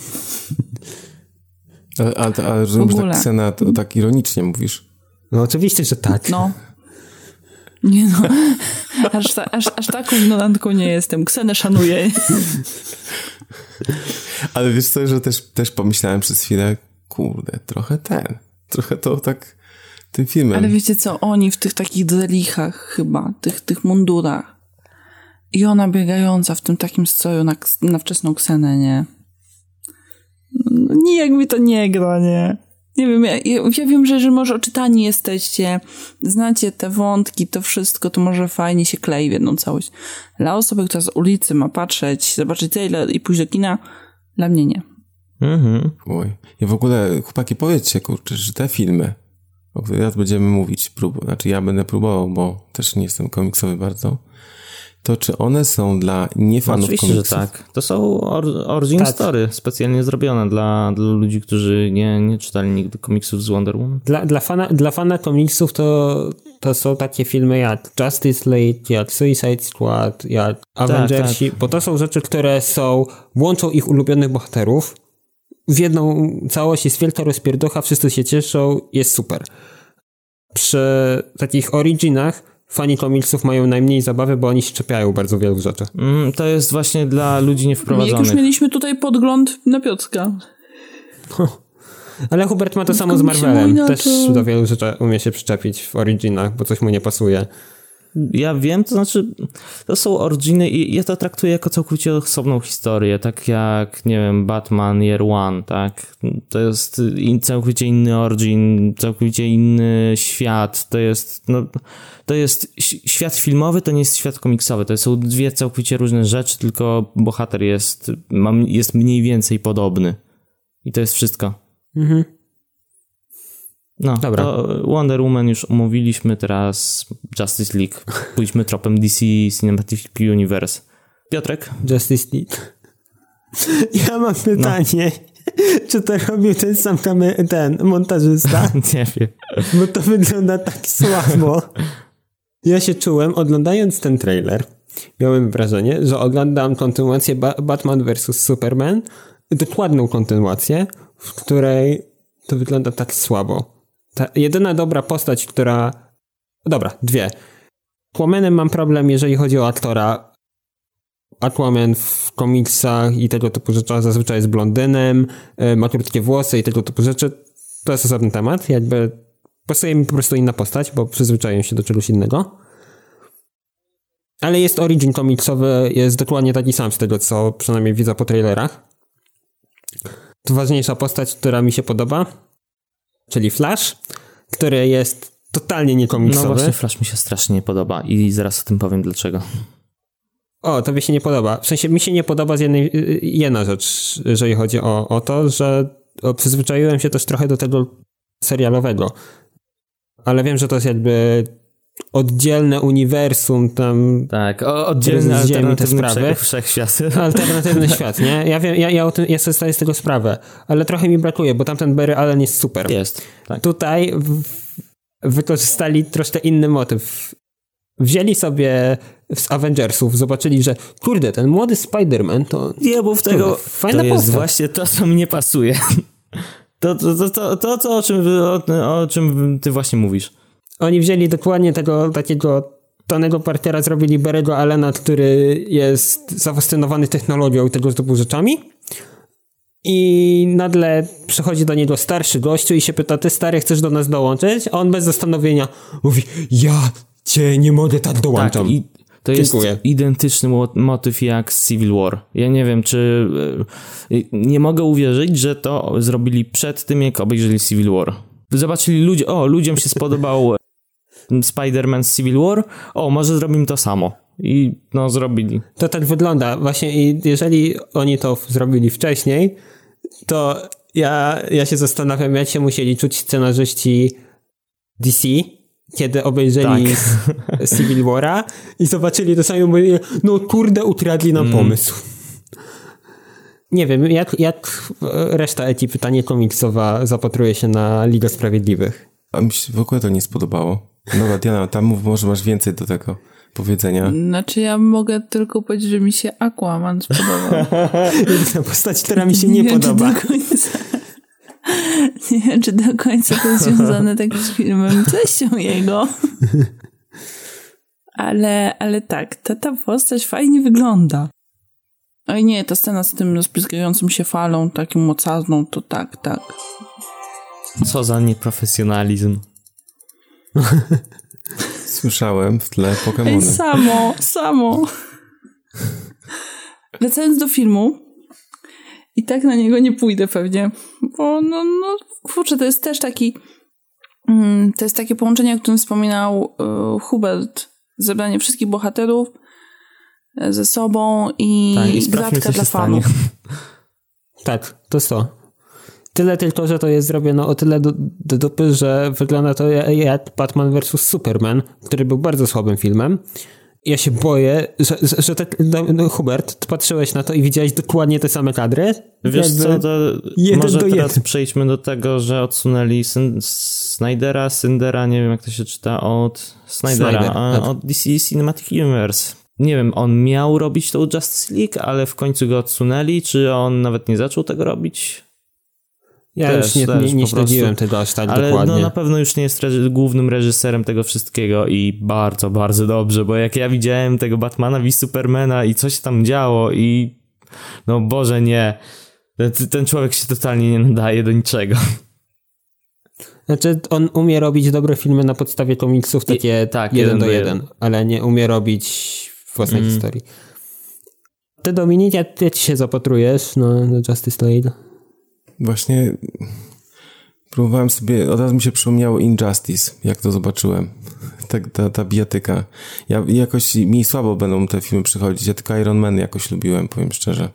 Ale, ale, ale rozumiem, że ogóle. ta scena to tak ironicznie mówisz. No oczywiście, że tak. No. Nie no, aż, ta, aż, aż taką ignorantką nie jestem. Ksenę szanuję. Ale wiesz co, że też, też pomyślałem przez chwilę, kurde, trochę ten, trochę to tak tym filmem. Ale wiecie co, oni w tych takich drelichach chyba, tych, tych mundurach i ona biegająca w tym takim stroju na, na wczesną ksenę, nie? No, nijak mi to nie gra, nie? Nie wiem, ja, ja, ja wiem, że, że może oczytani jesteście, znacie te wątki, to wszystko, to może fajnie się klei w jedną całość. Dla osoby, która z ulicy ma patrzeć, zobaczyć trailer i pójść do kina, dla mnie nie. Mhm. Oj. I w ogóle, chłopaki, powiedzcie, kurczę, że te filmy, o których teraz będziemy mówić, prób, znaczy ja będę próbował, bo też nie jestem komiksowy bardzo, to czy one są dla niefanów Oczywiście, komiksów? że tak. To są or, origin Tak. story, specjalnie zrobione dla, dla ludzi, którzy nie, nie czytali nigdy komiksów z Wonder Woman. Dla, dla, fana, dla fana komiksów to, to są takie filmy jak Justice League, jak Suicide Squad, jak Avengersi, bo to są rzeczy, które są, łączą ich ulubionych bohaterów w jedną całość, jest wielka rozpierdocha, wszyscy się cieszą, jest super. Przy takich originach fani komiksów mają najmniej zabawy, bo oni się czepiają bardzo wielu rzeczy. Mm, to jest właśnie dla ludzi Jak niewprowadzonych. już mieliśmy tutaj podgląd na Piotrka. Ale Hubert ma to samo z Marvelem. Też to- do wielu rzeczy umie się przyczepić w originach, bo coś mu nie pasuje. Ja wiem, to znaczy, to są originy i ja to traktuję jako całkowicie osobną historię, tak jak, nie wiem, Batman Year One, tak? To jest całkowicie inny origin, całkowicie inny świat, to jest, no, to jest świat filmowy, to nie jest świat komiksowy, to są dwie całkowicie różne rzeczy, tylko bohater jest, jest mniej więcej podobny. I to jest wszystko. Mhm. No, Dobra. Wonder Woman już omówiliśmy, teraz Justice League. Pójdźmy tropem DC Cinematic Universe. Piotrek? Justice League. Ja mam pytanie. Czy to robił ten sam kamy, ten montażysta? Nie wiem. Bo to wygląda tak słabo. Ja się czułem, oglądając ten trailer, miałem wrażenie, że oglądam kontynuację ba- Batman vs. Superman, dokładną kontynuację, w której to wygląda tak słabo. Ta jedyna dobra postać, która... Dobra, dwie. Aquamanem mam problem, jeżeli chodzi o aktora. Aquaman w komiksach i tego typu rzeczy zazwyczaj jest blondynem, y, ma krótkie włosy i tego typu rzeczy. To jest osobny temat. Jakby pasuje mi po prostu inna postać, bo przyzwyczaiłem się do czegoś innego. Ale jest origin komiksowy, jest dokładnie taki sam z tego, co przynajmniej widzę po trailerach. To ważniejsza postać, która mi się podoba, czyli Flash, który jest totalnie No niekomiksowy. właśnie Flash mi się strasznie nie podoba i zaraz o tym powiem dlaczego. O, tobie się nie podoba. W sensie mi się nie podoba z jednej, y, jedna rzecz, jeżeli chodzi o, o to, że przyzwyczaiłem się też trochę do tego serialowego. Ale wiem, że to jest jakby oddzielne uniwersum, tam Tak, o, oddzielny Kryzys Ziemi, te sprawy. wszechświat. alternatywny świat, nie? Ja wiem, ja, ja, o tym, ja sobie zdaję z tego sprawę, ale trochę mi brakuje, bo tamten Barry Allen jest super. Jest, tak. Tutaj w, wykorzystali troszkę inny motyw. Wzięli sobie z Avengersów, zobaczyli, że kurde, ten młody Spider-Man to Nie, bo w tego Kurde, fajna to jest postać. właśnie to, co mi nie pasuje. To, to, to, to, to, to o, czym, o, o czym ty właśnie mówisz. Oni wzięli dokładnie tego takiego Tonego Partera, zrobili Berego Allena, który jest zafascynowany technologią i tego typu rzeczami. I nagle przychodzi do niego starszy gościu i się pyta, ty stary, chcesz do nas dołączyć? A on bez zastanowienia mówi, ja cię nie mogę tak dołączam. Tak, to Dziękuję. jest identyczny mo- motyw jak z Civil War. Ja nie wiem, czy... e, Nie mogę uwierzyć, że to zrobili przed tym, jak obejrzeli Civil War. Zobaczyli ludzie, o, ludziom się spodobał Spider-Man z Civil War, o, może zrobimy to samo. I no, zrobili. To tak wygląda. Właśnie i jeżeli oni to zrobili wcześniej, to ja, ja się zastanawiam, jak się musieli czuć scenarzyści DC, kiedy obejrzeli Tak. Civil War'a i zobaczyli to sami i mówili, no kurde, ukradli nam Mm. pomysł. Nie wiem, jak, jak reszta ekipy, ta nie komiksowa, zapatruje się na Ligę Sprawiedliwych. A mi się w ogóle to nie spodobało. Dobra, Diana, tam mów, może masz więcej do tego powiedzenia. Znaczy ja mogę tylko powiedzieć, że mi się Aquaman spodobał. Jedyna postać, która mi się nie, wiem, podoba. Czy do końca, nie wiem, czy do końca to jest związane tak z filmem treścią jego. Ale, ale tak, ta, ta postać fajnie wygląda. Oj nie, ta scena z tym rozpryskającym się falą, takim mocarną, to tak, tak. Co za nieprofesjonalizm. Słyszałem w tle Pokémony. samo, samo. Wracając do filmu, i tak na niego nie pójdę pewnie, bo no, no kurczę, to jest też taki, mm, to jest takie połączenie, o którym wspominał y, Hubert, zebranie wszystkich bohaterów e, ze sobą i, Tak, i dla fanów. Tak, to jest to. Tyle tylko, że to jest zrobione o tyle do, do dupy, że wygląda to jak Batman vs. Superman, który był bardzo słabym filmem. Ja się boję, że, że, że tak, no, no, Hubert, ty patrzyłeś na to i widziałeś dokładnie te same kadry? Wiesz Jakby co, to może do teraz jeden. przejdźmy do tego, że odsunęli Syn- Snydera, Syndera, nie wiem jak to się czyta, od Snydera, Snyder, a, tak. od DC Cinematic Universe. Nie wiem, on miał robić tą Justice League, ale w końcu go odsunęli, czy on nawet nie zaczął tego robić? Ja też, już nie, też, nie, nie śledziłem tego aż tak Ale dokładnie. no na pewno już nie jest reży- głównym reżyserem tego wszystkiego i bardzo, bardzo dobrze, bo jak ja widziałem tego Batmana i Supermana i co się tam działo i no Boże nie, ten, człowiek się totalnie nie nadaje do niczego. Znaczy, on umie robić dobre filmy na podstawie komiksów, takie tak, jeden, jeden do jeden, jeden. ale nie umie robić własnej Mm. historii. Ty, Dominik, jak ty ci się zapatrujesz na, na Justice League? Właśnie próbowałem sobie, od razu mi się przypomniało Injustice, jak to zobaczyłem. Tak, ta, ta bijatyka. Ja jakoś mi słabo będą te filmy przychodzić. Ja tylko Iron Man jakoś lubiłem, powiem szczerze.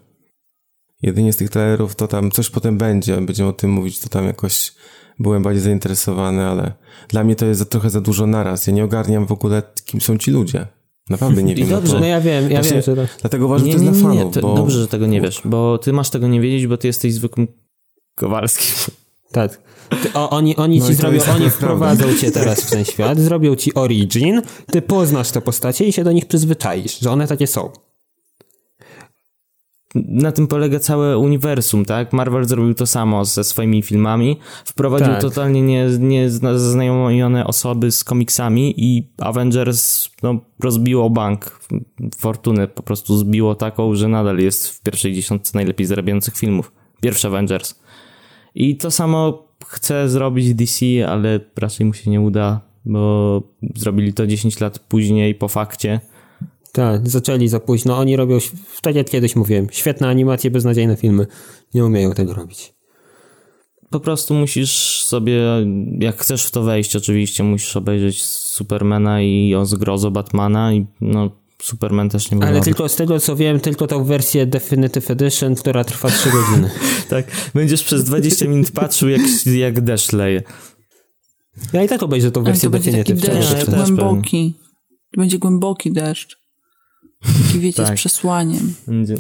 Jedynie z tych trailerów to tam coś potem będzie, będziemy o tym mówić, to tam jakoś byłem bardziej zainteresowany, ale dla mnie to jest za, trochę za dużo naraz. Ja nie ogarniam w ogóle, kim są ci ludzie. Naprawdę nie I wiem. dobrze, to, No ja wiem, ja wiem, to... Dlatego uważam, nie, że to nie, jest nie, dla nie, fanów, to bo... dobrze, że tego nie wiesz, bo ty masz tego nie wiedzieć, bo ty jesteś zwykłym Kowalskim. Tak. Ty, o, oni oni No ci zrobią, oni akurat prawda. wprowadzą cię teraz w ten świat, zrobią ci origin, ty poznasz te postacie i się do nich przyzwyczaisz, że one takie są. Na tym polega całe uniwersum, tak? Marvel zrobił to samo ze swoimi filmami. Wprowadził Tak. totalnie nie, nie osoby z komiksami i Avengers no, rozbiło bank. Fortunę po prostu zbiło taką, że nadal jest w pierwszej dziesiątce najlepiej zarabiających filmów. Pierwszy Avengers. I to samo chce zrobić DC, ale raczej mu się nie uda, bo zrobili to 10 lat później po fakcie. Tak, zaczęli za późno. Oni robią, tak jak kiedyś mówiłem, świetne animacje, beznadziejne filmy. Nie umieją tego robić. Po prostu musisz sobie, jak chcesz w to wejść oczywiście, musisz obejrzeć Supermana i o zgrozo Batmana i no Superman też nie był Ale dobry. tylko z tego co wiem, tylko tą wersję Definitive Edition, która trwa 3 godziny. Tak, będziesz przez 20 minut patrzył jak, jak deszcz leje. Ja i tak obejrzę tą wersję to będzie taki Definitive Ja deszcz głęboki. To będzie głęboki deszcz. Taki wiecie, z Tak. przesłaniem. Będzie,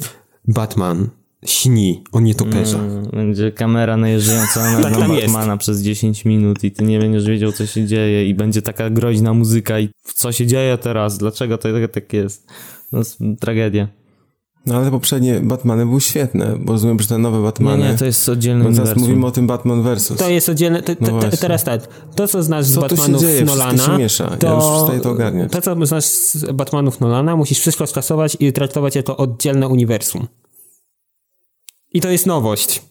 Batman śni o nietoperzach. mm, będzie kamera najeżdżająca na, Tak na. Batmana przez 10 minut i ty nie będziesz wiedział co się dzieje i będzie taka groźna muzyka i co się dzieje teraz, dlaczego to tak, tak jest. No tragedia. No ale poprzednie Batmany były świetne, bo rozumiem, że te nowe Nie, Batmany... nie, to jest oddzielny no, teraz mówimy o tym Batman versus. To jest oddzielne. Te, te, No te, właśnie. teraz tak. To, co znasz z Co Batmanów dzieje? Wszystko Nolana. się miesza. Ja To, już przestaję to ogarniać. to, co znasz z Batmanów Nolana, musisz wszystko skasować i traktować jako oddzielne uniwersum. I to jest nowość.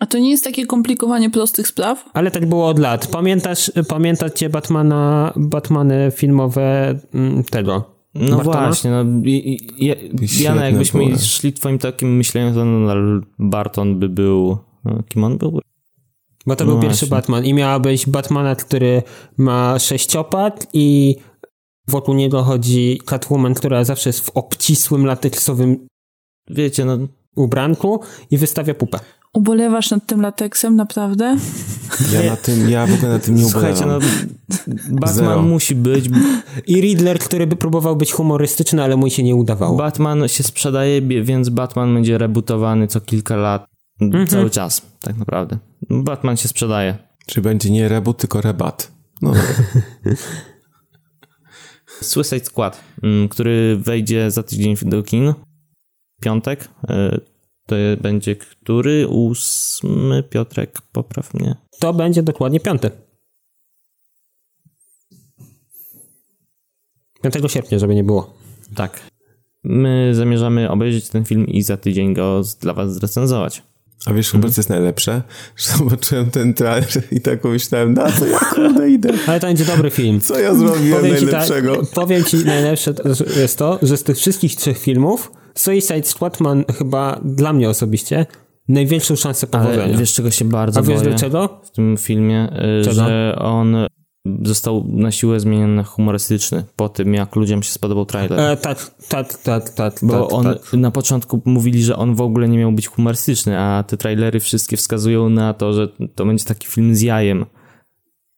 A to nie jest takie komplikowanie prostych spraw? Ale tak było od lat. Pamiętasz, pamiętacie Batmana, Batmany filmowe mm, tego? No Bartona? właśnie, no, i, i, ja, Jana, jakbyśmy szli twoim takim myśleniem, to nadal Barton by był... no, Kim on był? Bo to No był pierwszy. Batman i miała być Batmana, który ma sześciopat i wokół niego chodzi Catwoman, która zawsze jest w obcisłym lateksowym Wiecie, no ubranku i wystawia pupę. Ubolewasz nad tym lateksem, naprawdę? Ja, na tym, ja w ogóle na tym nie Słuchajcie, no ubolewam. Batman Zero. musi być. I Riddler, który by próbował być humorystyczny, ale mu się nie udawało. Batman się sprzedaje, więc Batman będzie rebootowany co kilka lat. Mhm. Cały czas, tak naprawdę. Batman się sprzedaje. Czy będzie nie reboot, tylko rebat. No, Suicide Squad, który wejdzie za tydzień do kin. Piątek. y, To będzie który? Ósmy? Piotrek, popraw mnie. To będzie dokładnie piąty. 5 sierpnia, żeby nie było. Tak. My zamierzamy obejrzeć ten film i za tydzień go dla was zrecenzować. a wiesz chyba, co jest najlepsze? Że zobaczyłem ten trailer i tak pomyślałem, na co ja kurde idę? Ale to będzie dobry film. Co ja zrobiłem Powiem ci, najlepszego? tak, powiem ci najlepsze jest to, że z tych wszystkich trzech filmów Suicide Squad ma chyba dla mnie osobiście największą szansę Ale powodzenia. wiesz czego się bardzo A wiesz boję dlaczego? w tym filmie? y, Czego? Że on został na siłę zmieniony na humorystyczny po tym, jak ludziom się spodobał trailer. E, tak, tak, tak, tak. Bo tak, on tak. na początku mówili, że on w ogóle nie miał być humorystyczny, a te trailery wszystkie wskazują na to, że to będzie taki film z jajem.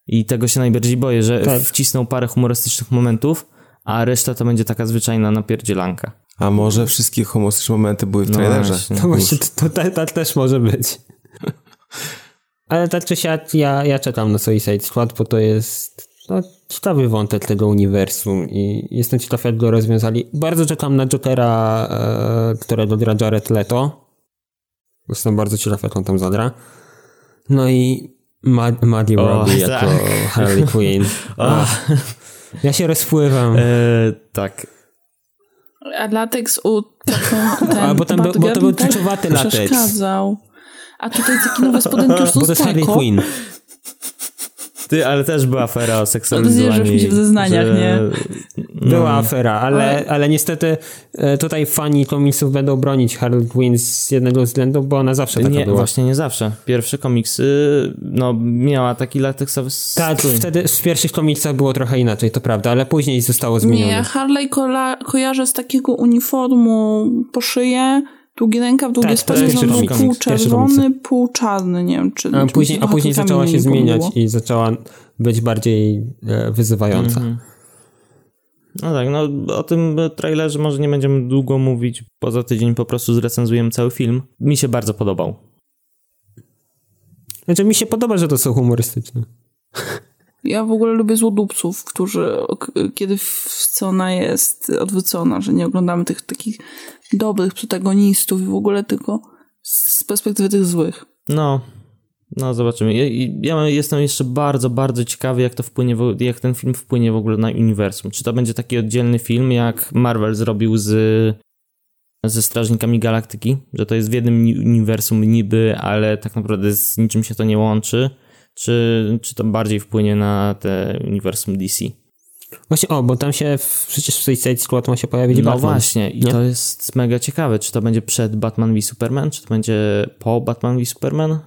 I tego się najbardziej boję, że Tak. wcisną parę humorystycznych momentów, a reszta to będzie taka zwyczajna napierdzielanka. A może wszystkie homosexualne momenty były w No trailerze? właśnie. To właśnie to, to, tak- tak też może być. Ale tak czy siak ja, ja czekam na Suicide Squad, bo to jest no, ciekawy wątek tego uniwersum i jestem ciekaw jak go rozwiązali. Bardzo czekam na Jokera, e, którego gra Jared Leto. Jestem bardzo ciekaw jak on tam zagra. No i Mad- Maddie Robbie jako tak. Harley Quinn. Ja się rozpływam. E, tak. A lateks u taką, ten A, bo tam był- bo to był tak lateks. przeszkadzał. A tutaj takie nowe spodenki już są Bo to jest Harley. Quinn. Ty, ale też była afera o No seksualizowaniu. mi się w zeznaniach, że- nie? Była No. afera, ale, ale niestety e, tutaj fani komiksów będą bronić Harley Quinn z jednego względu, bo ona zawsze taka Nie, była. właśnie nie zawsze. Pierwsze komiksy, no, miała taki lateksowy Tak, wtedy w pierwszych komiksach było trochę inaczej, to prawda, ale później zostało Nie, zmienione. ja Harley kola- kojarzę z takiego uniformu po szyję, długi rękaw, długie Tak, spodnie, był komiks, pół pierwszy czerwony, pół czarny, nie wiem, czy... A później, a później zaczęła się zmieniać i zaczęła być bardziej e, wyzywająca. Mhm. No tak, no o tym trailerze może nie będziemy długo mówić, poza tydzień po prostu zrecenzujemy cały film. Mi się bardzo podobał. Znaczy mi się podoba, że to są humorystyczne. Ja w ogóle lubię złodupców, którzy, kiedy scena jest odwrócona, że nie oglądamy tych takich dobrych protagonistów i w ogóle tylko z perspektywy tych złych. No, no zobaczymy. Ja, ja jestem jeszcze bardzo, bardzo ciekawy, jak to wpłynie, jak ten film wpłynie w ogóle na uniwersum. Czy to będzie taki oddzielny film, jak Marvel zrobił z ze Strażnikami Galaktyki, że to jest w jednym ni- uniwersum niby, ale tak naprawdę z niczym się to nie łączy, czy, czy to bardziej wpłynie na te uniwersum DC? Właśnie, o, bo tam się w, przecież w Suicide Squad ma się pojawić No Batman. właśnie, i nie? to jest mega ciekawe, czy to będzie przed Batman v Superman, czy to będzie po Batman v Superman?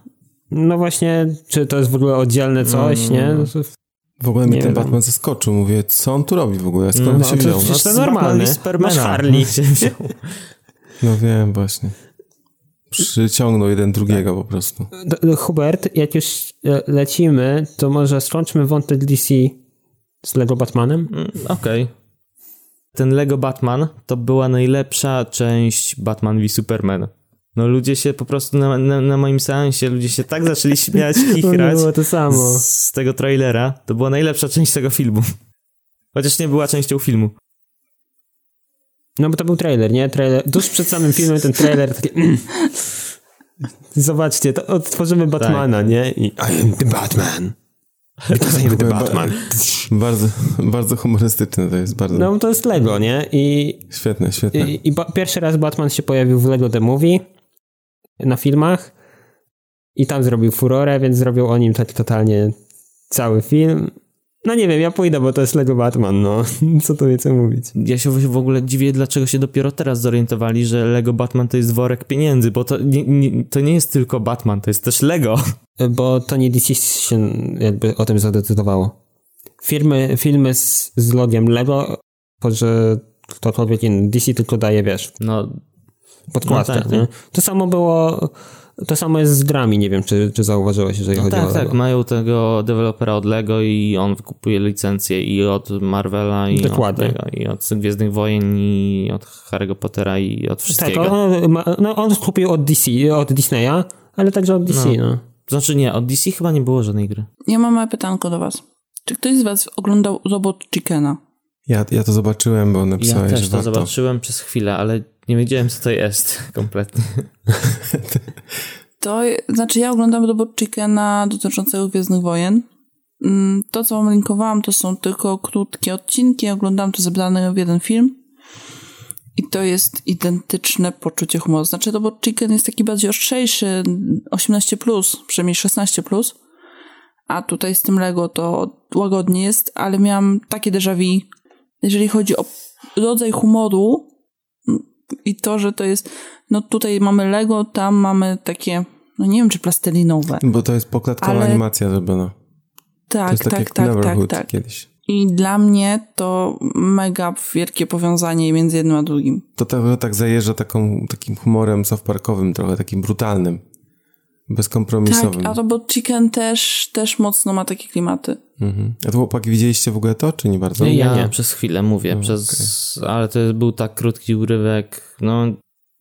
No właśnie, czy to jest w ogóle oddzielne coś, no, nie? no. No to- W ogóle mnie Nie ten wiem. Batman zaskoczył. Mówię, co on tu robi w ogóle? Skąd No, on się to wziął? przecież to z normalne. Batman v Supermana. Masz Harley. się wziął. No wiem, właśnie. Przyciągnął jeden drugiego po prostu. Hubert, jak już e, lecimy, to może skończmy wątek DC z Lego Batmanem? Mm, Okej. Ten Lego Batman to była najlepsza część Batman v Superman. No ludzie się po prostu na, na, na moim seansie, ludzie się tak zaczęli śmiać, chichrać było to samo. z, z tego trailera. To była najlepsza część tego filmu. Chociaż nie była częścią filmu. No bo to był trailer, nie? Trailer, tuż przed samym filmem ten trailer taki... Zobaczcie, to odtworzymy Batmana, nie? I I am the Batman. Because I am the Batman. Bardzo, bardzo humorystyczne to jest, bardzo No to jest Lego, nie? I, świetne, świetne. i, i ba- pierwszy raz Batman się pojawił w Lego The Movie na filmach i tam zrobił furorę, więc zrobił o nim tak totalnie cały film. No nie wiem, ja pójdę, bo to jest Lego Batman, no. Co tu więcej mówić? Ja się w ogóle dziwię, dlaczego się dopiero teraz zorientowali, że Lego Batman to jest worek pieniędzy, bo to nie, nie, to nie jest tylko Batman, to jest też Lego. Bo to nie DC się jakby o tym zadecydowało. Firmy, filmy z, z logiem Lego, to że ktokolwiek inny. DC tylko daje, wiesz, No, podkładkę, No tak, nie? no. To samo było, to samo jest z grami, nie wiem, czy, czy zauważyłeś, jeżeli no chodzi tak, o tak, Lego. mają tego dewelopera od Lego i on wykupuje licencje i od Marvela i Dokładnie. od, tego, i od Gwiezdnych Wojen i od Harry'ego Pottera i od Tak, wszystkiego. on, ma- no, on kupił od DC, od Disneya, ale także od DC, no. Znaczy nie, od DC chyba nie było żadnej gry. Ja mam małe pytanko do was. Czy ktoś z was oglądał Robot Chickena? Ja, ja to zobaczyłem, bo Ja napisałeś, też że to warto. zobaczyłem przez chwilę, ale nie wiedziałem co to jest kompletnie. To znaczy, ja oglądam Robot Chickena dotyczącego Gwiezdnych Wojen. Mm, To, co wam linkowałam, to są tylko krótkie odcinki. Oglądam to zebrane w jeden film. I to jest identyczne poczucie humoru. Znaczy, Robot Chicken jest taki bardziej ostrzejszy, 18+, przynajmniej 16+. A tutaj z tym Lego to łagodnie jest, ale miałam takie déjà vu, jeżeli chodzi o rodzaj humoru i to, że to jest, no tutaj mamy Lego, tam mamy takie, no nie wiem czy plastelinowe. Bo to jest poklatkowa Ale- animacja zrobiona. Tak, tak, tak, tak, tak, Neverhood tak. kiedyś. I dla mnie to mega wielkie powiązanie między jednym a drugim. To tak, tak zajeżdża taką, takim humorem South Parkowym trochę, takim brutalnym. Tak, Bezkompromisowym. a Robot Chicken też, też mocno ma takie klimaty. Mhm. A to chłopaki widzieliście w ogóle to, czy nie bardzo? Nie, ja nie. przez chwilę mówię, przez, ale to był tak krótki urywek, no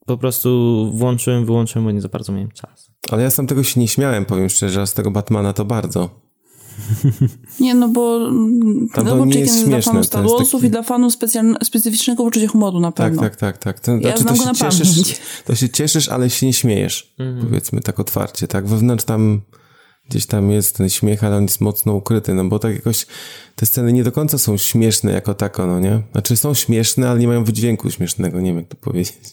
po prostu włączyłem, wyłączyłem, bo nie za bardzo miałem czas. Ale ja sam tego się nie śmiałem, powiem szczerze, a z tego Batmana to bardzo. Nie, no bo mm, to Robot nie Chicken jest jest dla fanów to Star Warsów taki- i dla fanów specyficznego poczucia humoru na Tak, pewno. tak, tak, tak. Ten, Ja znaczy, znam to go się na cieszysz, to się cieszysz, ale się nie śmiejesz. Powiedzmy tak otwarcie, tak? Wewnątrz tam gdzieś tam jest ten śmiech, ale on jest mocno ukryty, no bo tak jakoś te sceny nie do końca są śmieszne jako tako, no nie? Znaczy są śmieszne, ale nie mają wydźwięku śmiesznego, nie wiem jak to powiedzieć.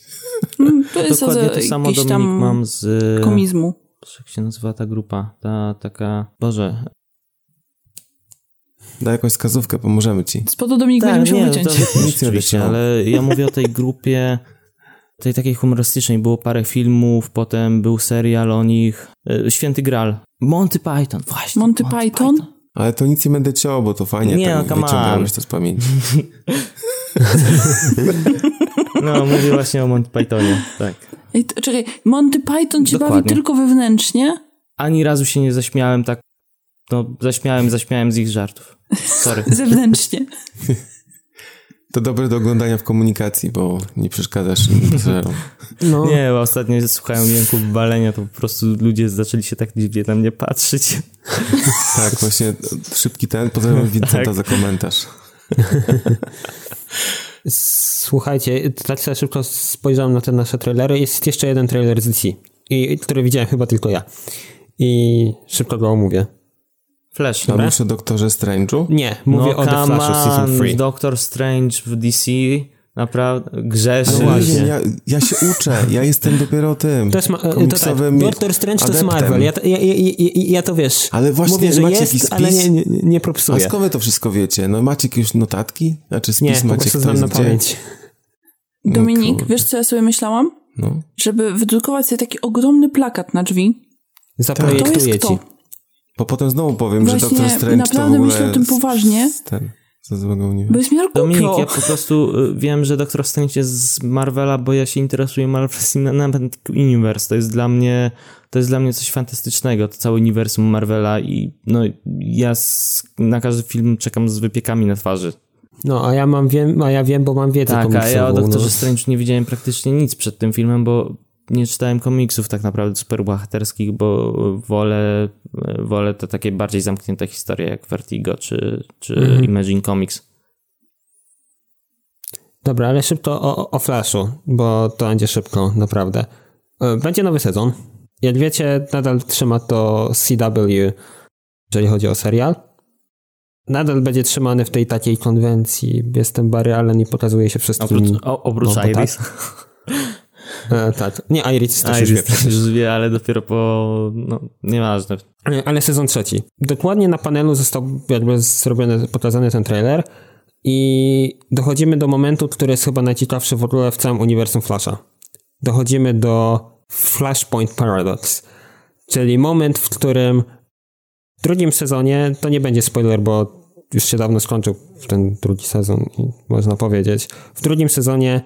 Mm, To jest Dokładnie to samo Dominik tam mam z... komizmu. Jak się nazywa ta grupa? Ta taka... Boże... Daj jakąś wskazówkę, pomożemy ci. Spod Dominik będzie musiał wyciąć. to wytniesz Nic nie oczywiście, ale ja mówię o tej grupie tej takiej humorystycznej. Było parę filmów, potem był serial o nich. E, Święty Gral. Monty Python, właśnie. Monty Python? Ale to nic nie będę ciął, bo to fajnie Nie, tak no, come wyciągałeś to z pamięci. No, mówię właśnie o Monty Pythonie, tak. Ej, to- czekaj, Monty Python cię bawi Dokładnie. tylko wewnętrznie? Ani razu się nie zaśmiałem tak, no zaśmiałem, zaśmiałem z ich żartów. Sorry. Zewnętrznie. To dobre do oglądania w komunikacji, bo nie przeszkadzasz. No, Nie, bo ostatnio słuchałem jęków balenia, to po prostu ludzie zaczęli się tak dziwnie na mnie patrzeć. Tak, właśnie szybki ten, pozdrawiam Vincenta Tak. za komentarz. Słuchajcie, tak sobie szybko spojrzałem na te nasze trailery. Jest jeszcze jeden trailer z DC, i, który widziałem chyba tylko ja. I szybko go omówię. Flash, A dobra? muszę o doktorze Strange'u? Nie, mówię no, o The Flashu Season on, 3. Doctor Strange w DC naprawdę grzeszy. No właśnie. nie, ja, ja się uczę, ja jestem dopiero tym To jest ma- to tak, komiksowym Doctor Strange to jest adeptem. Marvel. Ja, to- ja, ja, ja, ja, ja to wiesz. Ale właśnie mówię, że macie jest, jakiś ale spis? nie, nie, nie A propsuję. skąd wy to wszystko wiecie? No macie jakieś notatki? Znaczy spis Nie, macie, kto jest na pamięć. Dominik, kurde. wiesz co ja sobie myślałam? No. Żeby wydrukować sobie taki ogromny plakat na drzwi. To Zaprojektuję jest ci. Bo potem znowu powiem, Właśnie że Doctor Strange naprawdę to w ogóle... myślę o tym poważnie. z- Ten, co złego Bo jest mi aż Dominik, ja po prostu y, wiem, że Doctor Strange jest z Marvela, bo ja się interesuję Marvel Cinematic Universe. To jest dla mnie, to jest dla mnie coś fantastycznego, to całe uniwersum Marvela i no ja z, na każdy film czekam z wypiekami na twarzy. No, a ja mam wiem, a ja wiem, bo mam wiedzę Tak, a ja o Doktorze no. Strange nie widziałem praktycznie nic przed tym filmem, bo nie czytałem komiksów tak naprawdę superbohaterskich, bo wolę, wolę te takie bardziej zamknięte historie jak Vertigo czy, czy Mhm. Imagine Comics. Dobra, ale szybko o, o Flashu, bo to będzie szybko, naprawdę. E, będzie nowy sezon. Jak wiecie, nadal trzyma to CW, jeżeli chodzi o serial. Nadal będzie trzymany w tej takiej konwencji. Jestem Barry Allen i pokazuje się wszystkim. Oprócz, oprócz No, Iris. E, tak. Nie, Iris też już wie Iris też już wie, ale dopiero po... No, nieważne. E, Ale sezon trzeci. Dokładnie na panelu został jakby zrobiony, pokazany ten trailer i dochodzimy do momentu, który jest chyba najciekawszy w ogóle w całym uniwersum Flasha. Dochodzimy do Flashpoint Paradox, czyli moment, w którym w drugim sezonie, to nie będzie spoiler, bo już się dawno skończył ten drugi sezon można powiedzieć. W drugim sezonie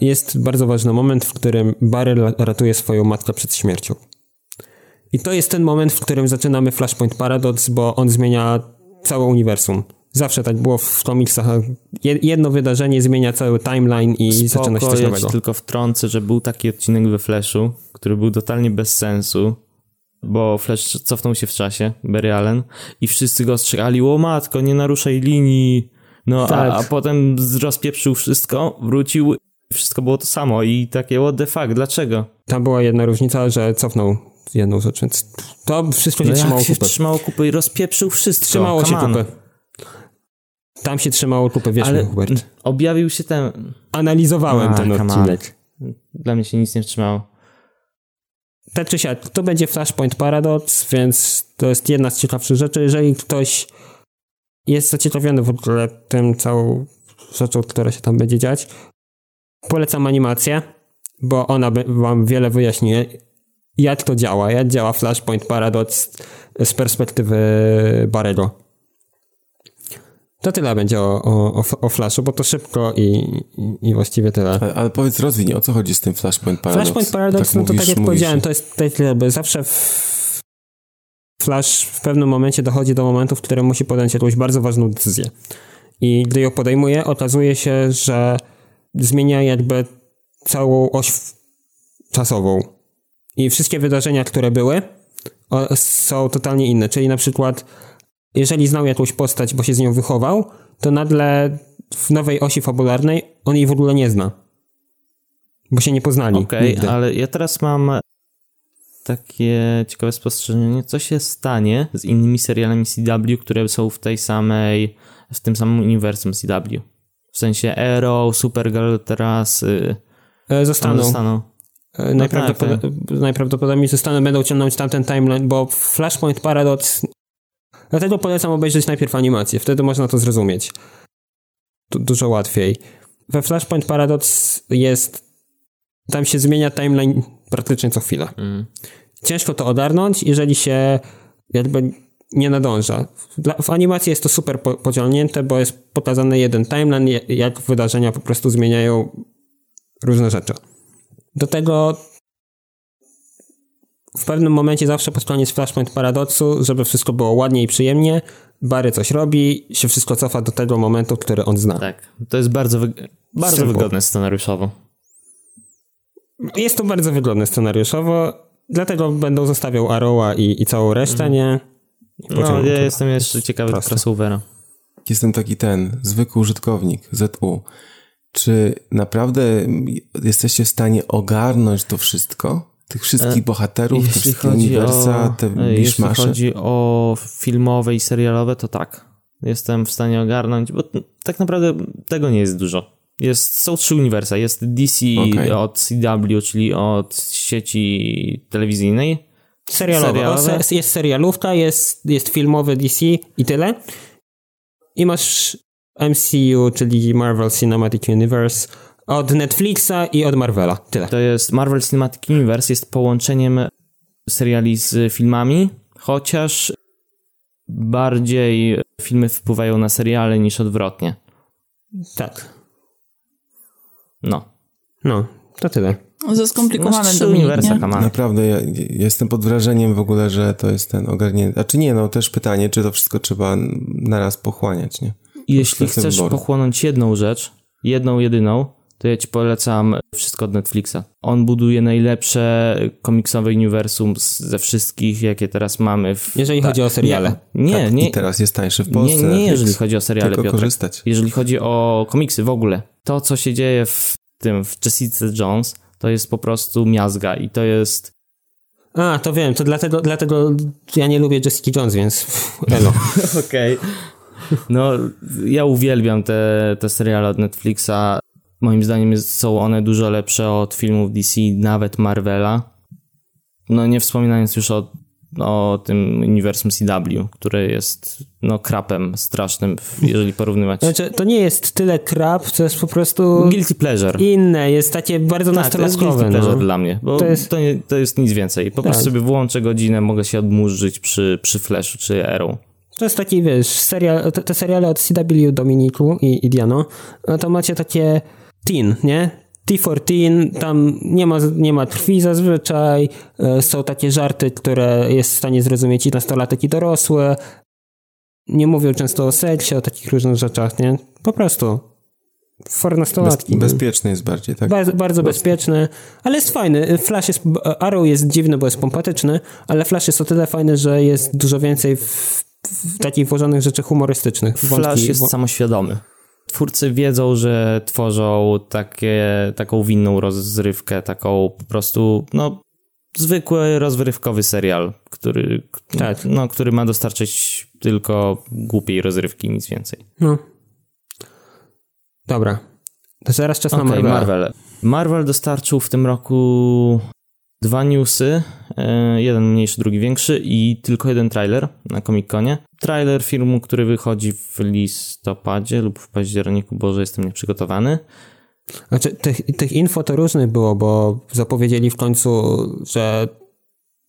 jest bardzo ważny moment, w którym Barry ratuje swoją matkę przed śmiercią. I to jest ten moment, w którym zaczynamy Flashpoint Paradox, bo on zmienia całe uniwersum. Zawsze tak było w komiksach. Je- Jedno wydarzenie zmienia cały timeline i zaczyna się Spoko, coś ja nowego. ci tylko wtrącę, że był taki odcinek we Flashu, który był totalnie bez sensu, bo Flash cofnął się w czasie, Barry Allen, i wszyscy go ostrzegali, o matko, nie naruszaj linii. No, Tak. a, a potem rozpieprzył wszystko, wrócił, wszystko było to samo i takie, what the fuck, dlaczego? Tam była jedna różnica, że cofnął jedną rzecz, więc to wszystko się No trzymało się kupy. trzymało kupy i rozpieprzył wszystko. Trzymało się come on. kupy. Tam się trzymało kupy, wiesz, Ale Hubert. objawił się ten... Analizowałem A, ten on. odcinek. Dla mnie się nic nie wstrzymało. Tak czy siak, to będzie Flashpoint Paradox, więc to jest jedna z ciekawszych rzeczy. Jeżeli ktoś jest zaciekawiony w ogóle tym całą rzeczą, która się tam będzie dziać, polecam animację, bo ona wam wiele wyjaśni, jak to działa, jak działa Flashpoint Paradox z perspektywy Barego. To tyle będzie o, o, o, Flashu, bo to szybko i, i, właściwie tyle. Ale, ale powiedz, rozwiń, o co chodzi z tym Flashpoint Paradox? Flashpoint Paradox, no to mówisz, tak jak mówisz. powiedziałem, to jest tak jakby zawsze w... Flash w pewnym momencie dochodzi do momentu, w którym musi podjąć jakąś bardzo ważną decyzję. I gdy ją podejmuje, okazuje się, że zmienia jakby całą oś czasową. I wszystkie wydarzenia, które były, są totalnie inne. Czyli na przykład, jeżeli znał jakąś postać, bo się z nią wychował, to nagle w nowej osi fabularnej on jej w ogóle nie zna. Bo się nie poznali. Okej, nigdy. ale ja teraz mam takie ciekawe spostrzeżenie, co się stanie z innymi serialami CW, które są w tej samej, w tym samym uniwersum CW. W sensie Arrow, Supergirl teraz y, E, Zostaną. zostaną. E, Najprawdopod- Najprawdopodobniej zostaną, będą ciągnąć tamten timeline, bo Flashpoint Paradox. Dlatego polecam obejrzeć najpierw animację, wtedy można to zrozumieć. Du- dużo łatwiej. We Flashpoint Paradox jest. Tam się zmienia timeline praktycznie co chwilę. Mm. Ciężko to ogarnąć, jeżeli się jakby nie nadąża. W animacji jest to super po, pociągnięte, bo jest pokazany jeden timeline, jak wydarzenia po prostu zmieniają różne rzeczy. Do tego w pewnym momencie zawsze pod koniec Flashpoint Paradoxu, żeby wszystko było ładnie i przyjemnie, Barry coś robi, się wszystko cofa do tego momentu, który on zna. Tak, to jest bardzo, wyg- bardzo Simple. wygodne scenariuszowo. Jest to bardzo wygodne scenariuszowo, dlatego będą zostawiał Arrowa i, i całą resztę, nie? No, ja jestem jeszcze ciekawy proste. crossovera. Jestem taki ten, zwykły użytkownik, ZU. Czy naprawdę jesteście w stanie ogarnąć to wszystko? Tych wszystkich bohaterów, te E, Jeśli wszystkie uniwersa, o, te e, jeśli biszmasze? chodzi o filmowe i serialowe, to tak. Jestem w stanie ogarnąć, bo tak naprawdę tego nie jest dużo. Jest, są trzy uniwersa. Jest DC Okej. od CW, czyli od sieci telewizyjnej. Serialowe? O, se- Jest serialówka, jest, jest filmowy DC i tyle. I masz MCU, czyli Marvel Cinematic Universe, od Netflixa i od Marvela. Tyle. To jest Marvel Cinematic Universe, jest połączeniem seriali z filmami, chociaż bardziej filmy wpływają na seriale niż odwrotnie. Tak. No. No, to tyle. Za skomplikowane Dominik, uniwersa, nie? Kama. Naprawdę, ja, ja jestem pod wrażeniem w ogóle, że to jest ten ogarnięty. A czy nie, no też pytanie, czy to wszystko trzeba naraz pochłaniać, nie? Jeśli chcesz wyboru. pochłonąć jedną rzecz, jedną, jedyną, to ja ci polecam wszystko od Netflixa. On buduje najlepsze komiksowe uniwersum ze wszystkich, jakie teraz mamy. W... Jeżeli chodzi o seriale. Nie, tak, nie. I teraz jest tańszy w Polsce. Nie, nie Netflix. jeżeli chodzi o seriale, Tylko Piotrek. korzystać. Jeżeli chodzi o komiksy w ogóle, to co się dzieje w tym, w Jessica Jones, to jest po prostu miazga i to jest... A, to wiem, to dlatego, dlatego ja nie lubię Jessica Jones, więc elo. Okej. No, ja uwielbiam te, te seriale od Netflixa. Moim zdaniem są one dużo lepsze od filmów DC, nawet Marvela. No nie wspominając już o, o tym uniwersum CW, które jest no krapem strasznym, jeżeli porównywać. Znaczy, to nie jest tyle krap, to jest po prostu Guilty pleasure. inne, jest takie bardzo Tak, to jest nastolatkowe. guilty pleasure No. dla mnie, bo To jest, to, nie, to jest nic więcej. Po Tak. prostu sobie włączę godzinę, mogę się odmurzyć przy, przy Flashu czy Arrow. To jest taki, wiesz, serial, te, te seriale od CW Dominiku i, i Diano, no to macie takie teen, nie? T14, tam nie ma, nie ma krwi zazwyczaj, e, są takie żarty, które jest w stanie zrozumieć i nastolatek i dorosły. Nie mówią często o seksie, o takich różnych rzeczach, nie? Po prostu. For Bez, nastolatki. nie? bezpieczny jest bardziej, tak? Bardzo, bardzo bezpieczny, ale jest fajny. Flash jest, Arrow jest dziwny, bo jest pompatyczny, ale Flash jest o tyle fajny, że jest dużo więcej w, w takich włożonych rzeczy humorystycznych. Flash Wątki- jest wo- samoświadomy. Twórcy wiedzą, że tworzą takie, taką winną rozrywkę, taką po prostu, no, zwykły rozrywkowy serial, który, Tak. no, który ma dostarczyć tylko głupiej rozrywki, nic więcej. No. Dobra. To teraz czas na Okej, Marvela. Marvel. Marvel dostarczył w tym roku dwa newsy, jeden mniejszy, drugi większy i tylko jeden trailer na Comic-Conie. Trailer filmu, który wychodzi w listopadzie lub w październiku, Boże, jestem nieprzygotowany. Znaczy, tych, tych info to różnych było, bo zapowiedzieli w końcu, że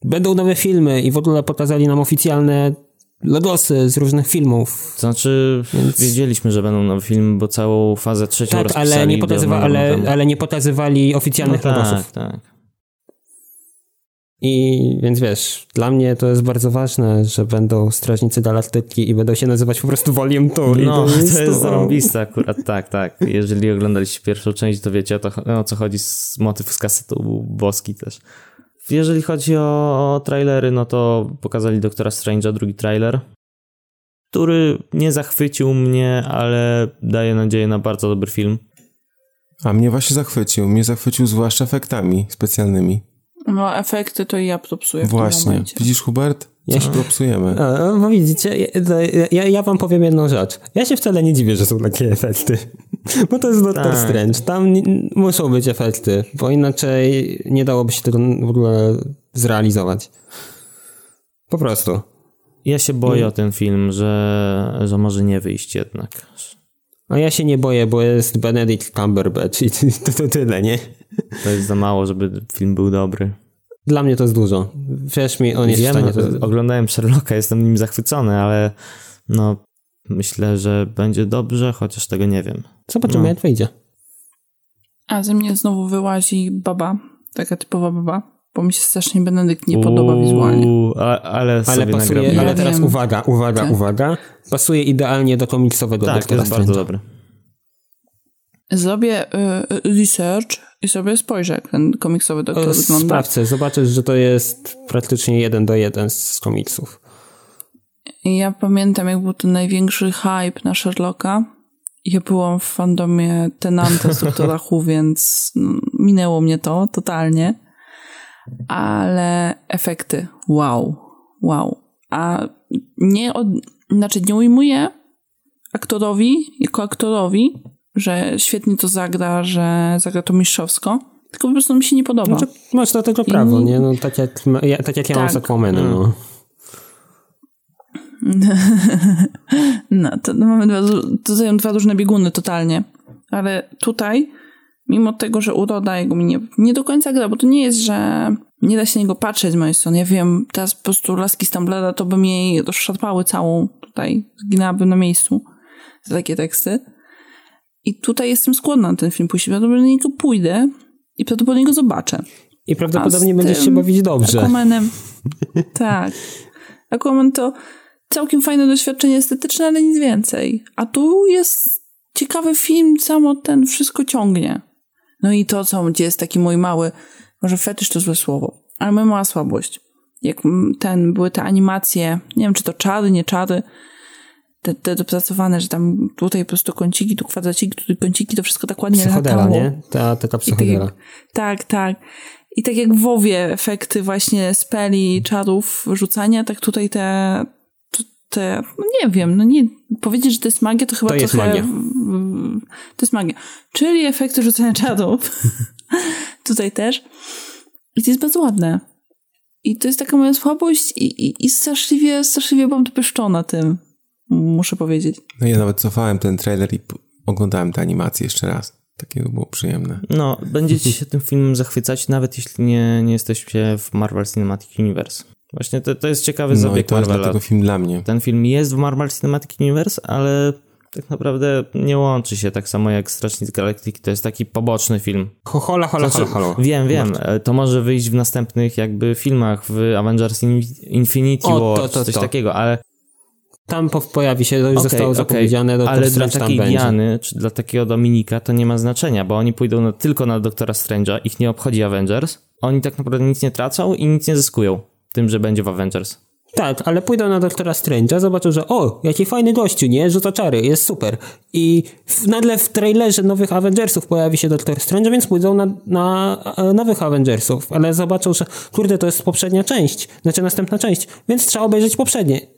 będą nowe filmy i w ogóle pokazali nam oficjalne logosy z różnych filmów. To znaczy, Więc- wiedzieliśmy, że będą nowe filmy, bo całą fazę trzecią Tak, ale nie, pokazywa, ale, ale nie pokazywali oficjalnych no logosów. tak, tak. I więc wiesz, dla mnie to jest bardzo ważne, że będą Strażnicy Galaktyki i będą się nazywać po prostu Volume 2. i No, to jest, to- zarąbiste akurat, tak, tak. Jeżeli oglądaliście pierwszą część, to wiecie o, to, o co chodzi z motyw z kasetu Boski też. Jeżeli chodzi o, o trailery, no to pokazali Doktora Strange'a, drugi trailer, który nie zachwycił mnie, ale daje nadzieję na bardzo dobry film. A mnie właśnie zachwycił. Mnie zachwycił zwłaszcza efektami specjalnymi. No, efekty to ja to psuję w tym Właśnie. Widzisz, Hubert? Ja Coś popsujemy. A, bo widzicie, ja- to ja, ja wam powiem jedną rzecz. Ja się wcale nie dziwię, że są takie efekty. Bo to jest Doctor Tak. Strange. Tam ni- muszą być efekty, bo inaczej nie dałoby się tego w ogóle zrealizować. Po prostu. Ja się boję o ten film, że, że może nie wyjść jednak. A ja się nie boję, bo jest Benedict Cumberbatch i to, to tyle, nie? To jest za mało, żeby film był dobry. Dla mnie to jest dużo. Wiesz mi, on jest Wiem, w stanie to... oglądałem Sherlocka, jestem nim zachwycony, ale no myślę, że będzie dobrze, chociaż tego nie wiem. Zobaczymy, No. jak wyjdzie. A ze mnie znowu wyłazi baba, taka typowa baba, bo mi się strasznie Benedykt nie podoba wizualnie. A, ale Ale sobie pasuje, ale teraz uwaga, uwaga, Tak? uwaga. Pasuje idealnie do komiksowego Tak, Doktora jest bardzo dobry. Zrobię y, research i sobie spojrzę, jak ten komiksowy doktor wygląda. Sprawdźcie, zobaczysz, że to jest praktycznie jeden do jeden z komiksów. Ja pamiętam, jak był ten największy hype na Sherlocka. Ja byłam w fandomie Tenanta z Doktora Who, więc no, minęło mnie to totalnie. Ale efekty, wow, wow. A nie, od, znaczy nie ujmuję aktorowi, jako aktorowi, że świetnie to zagra, że zagra to mistrzowsko, tylko po prostu mi się nie podoba. Znaczy, masz do tego prawo, I- nie? No, tak, jak, ja, tak jak ja mam z Tak. Aquamanem, no. No, to no mamy dwa, to są dwa różne bieguny totalnie. Ale tutaj, mimo tego, że uroda jego mi nie, nie do końca gra, bo to nie jest, że nie da się na niego patrzeć z mojej strony. Ja wiem, teraz po prostu laski z Tumblera to by mi jej rozszarpały całą tutaj, zginęłabym na miejscu za takie teksty. I tutaj jestem skłonna na ten film pójść. Prawdopodobnie na niego pójdę i prawdopodobnie go zobaczę. I prawdopodobnie będziesz się bawić dobrze. Aquamanem. tak. Aquaman to całkiem fajne doświadczenie estetyczne, ale nic więcej. A tu jest ciekawy film, samo ten wszystko ciągnie. No i to, co, gdzie jest taki mój mały, może fetysz to złe słowo, ale moja mała słabość. Jak ten, były te animacje, nie wiem, czy to czary, nie czary, te, te dopracowane, że tam tutaj po prostu kąciki, tu kwadraciki, tu kąciki, to wszystko tak ładnie Psychodela, latało. nie? Ta, taka psychodela. Tak, tak, tak. I tak jak w WoWie efekty właśnie speli, czarów, rzucania, tak tutaj te, te, no nie wiem, no nie, powiedzieć, że to jest magia, to chyba To jest trochę... magia. To jest magia. Czyli efekty rzucania czarów. tutaj też. I to jest bardzo ładne. I to jest taka moja słabość i, i, i straszliwie, straszliwie byłam dopyszczona tym, muszę powiedzieć. No ja nawet cofałem ten trailer i oglądałem tę animację jeszcze raz. Takie było przyjemne. No, będziecie się tym filmem zachwycać, nawet jeśli nie, nie jesteście w Marvel Cinematic Universe. Właśnie to, to jest ciekawy No i zabieg to jest Marvela. dlatego film dla mnie. Ten film jest w Marvel Cinematic Universe, ale tak naprawdę nie łączy się tak samo jak Strażnik z Galaktyki. To jest taki poboczny film. Ho, hola, hola, Znaczy, hola, hola. Wiem, wiem. e, To może wyjść w następnych jakby filmach, w Avengers In- Infinity O, War, to, to, czy coś to. takiego, ale Tam po- pojawi się, to już Okej, zostało okej, zapowiedziane, Doktor ale dla Strange tam takiej będzie. Diany, czy dla takiego Dominika to nie ma znaczenia, bo oni pójdą na, tylko na Doktora Strange'a, ich nie obchodzi Avengers. Oni tak naprawdę nic nie tracą i nic nie zyskują tym, że będzie w Avengers. Tak, ale pójdą na Doktora Strange'a, zobaczą, że o, jaki fajny gościu, nie? Rzuca czary, jest super. I w, nagle w trailerze nowych Avengersów pojawi się Doktor Strange, więc pójdą na, na e, nowych Avengersów, ale zobaczą, że kurde, to jest poprzednia część, znaczy następna część, więc trzeba obejrzeć poprzednie.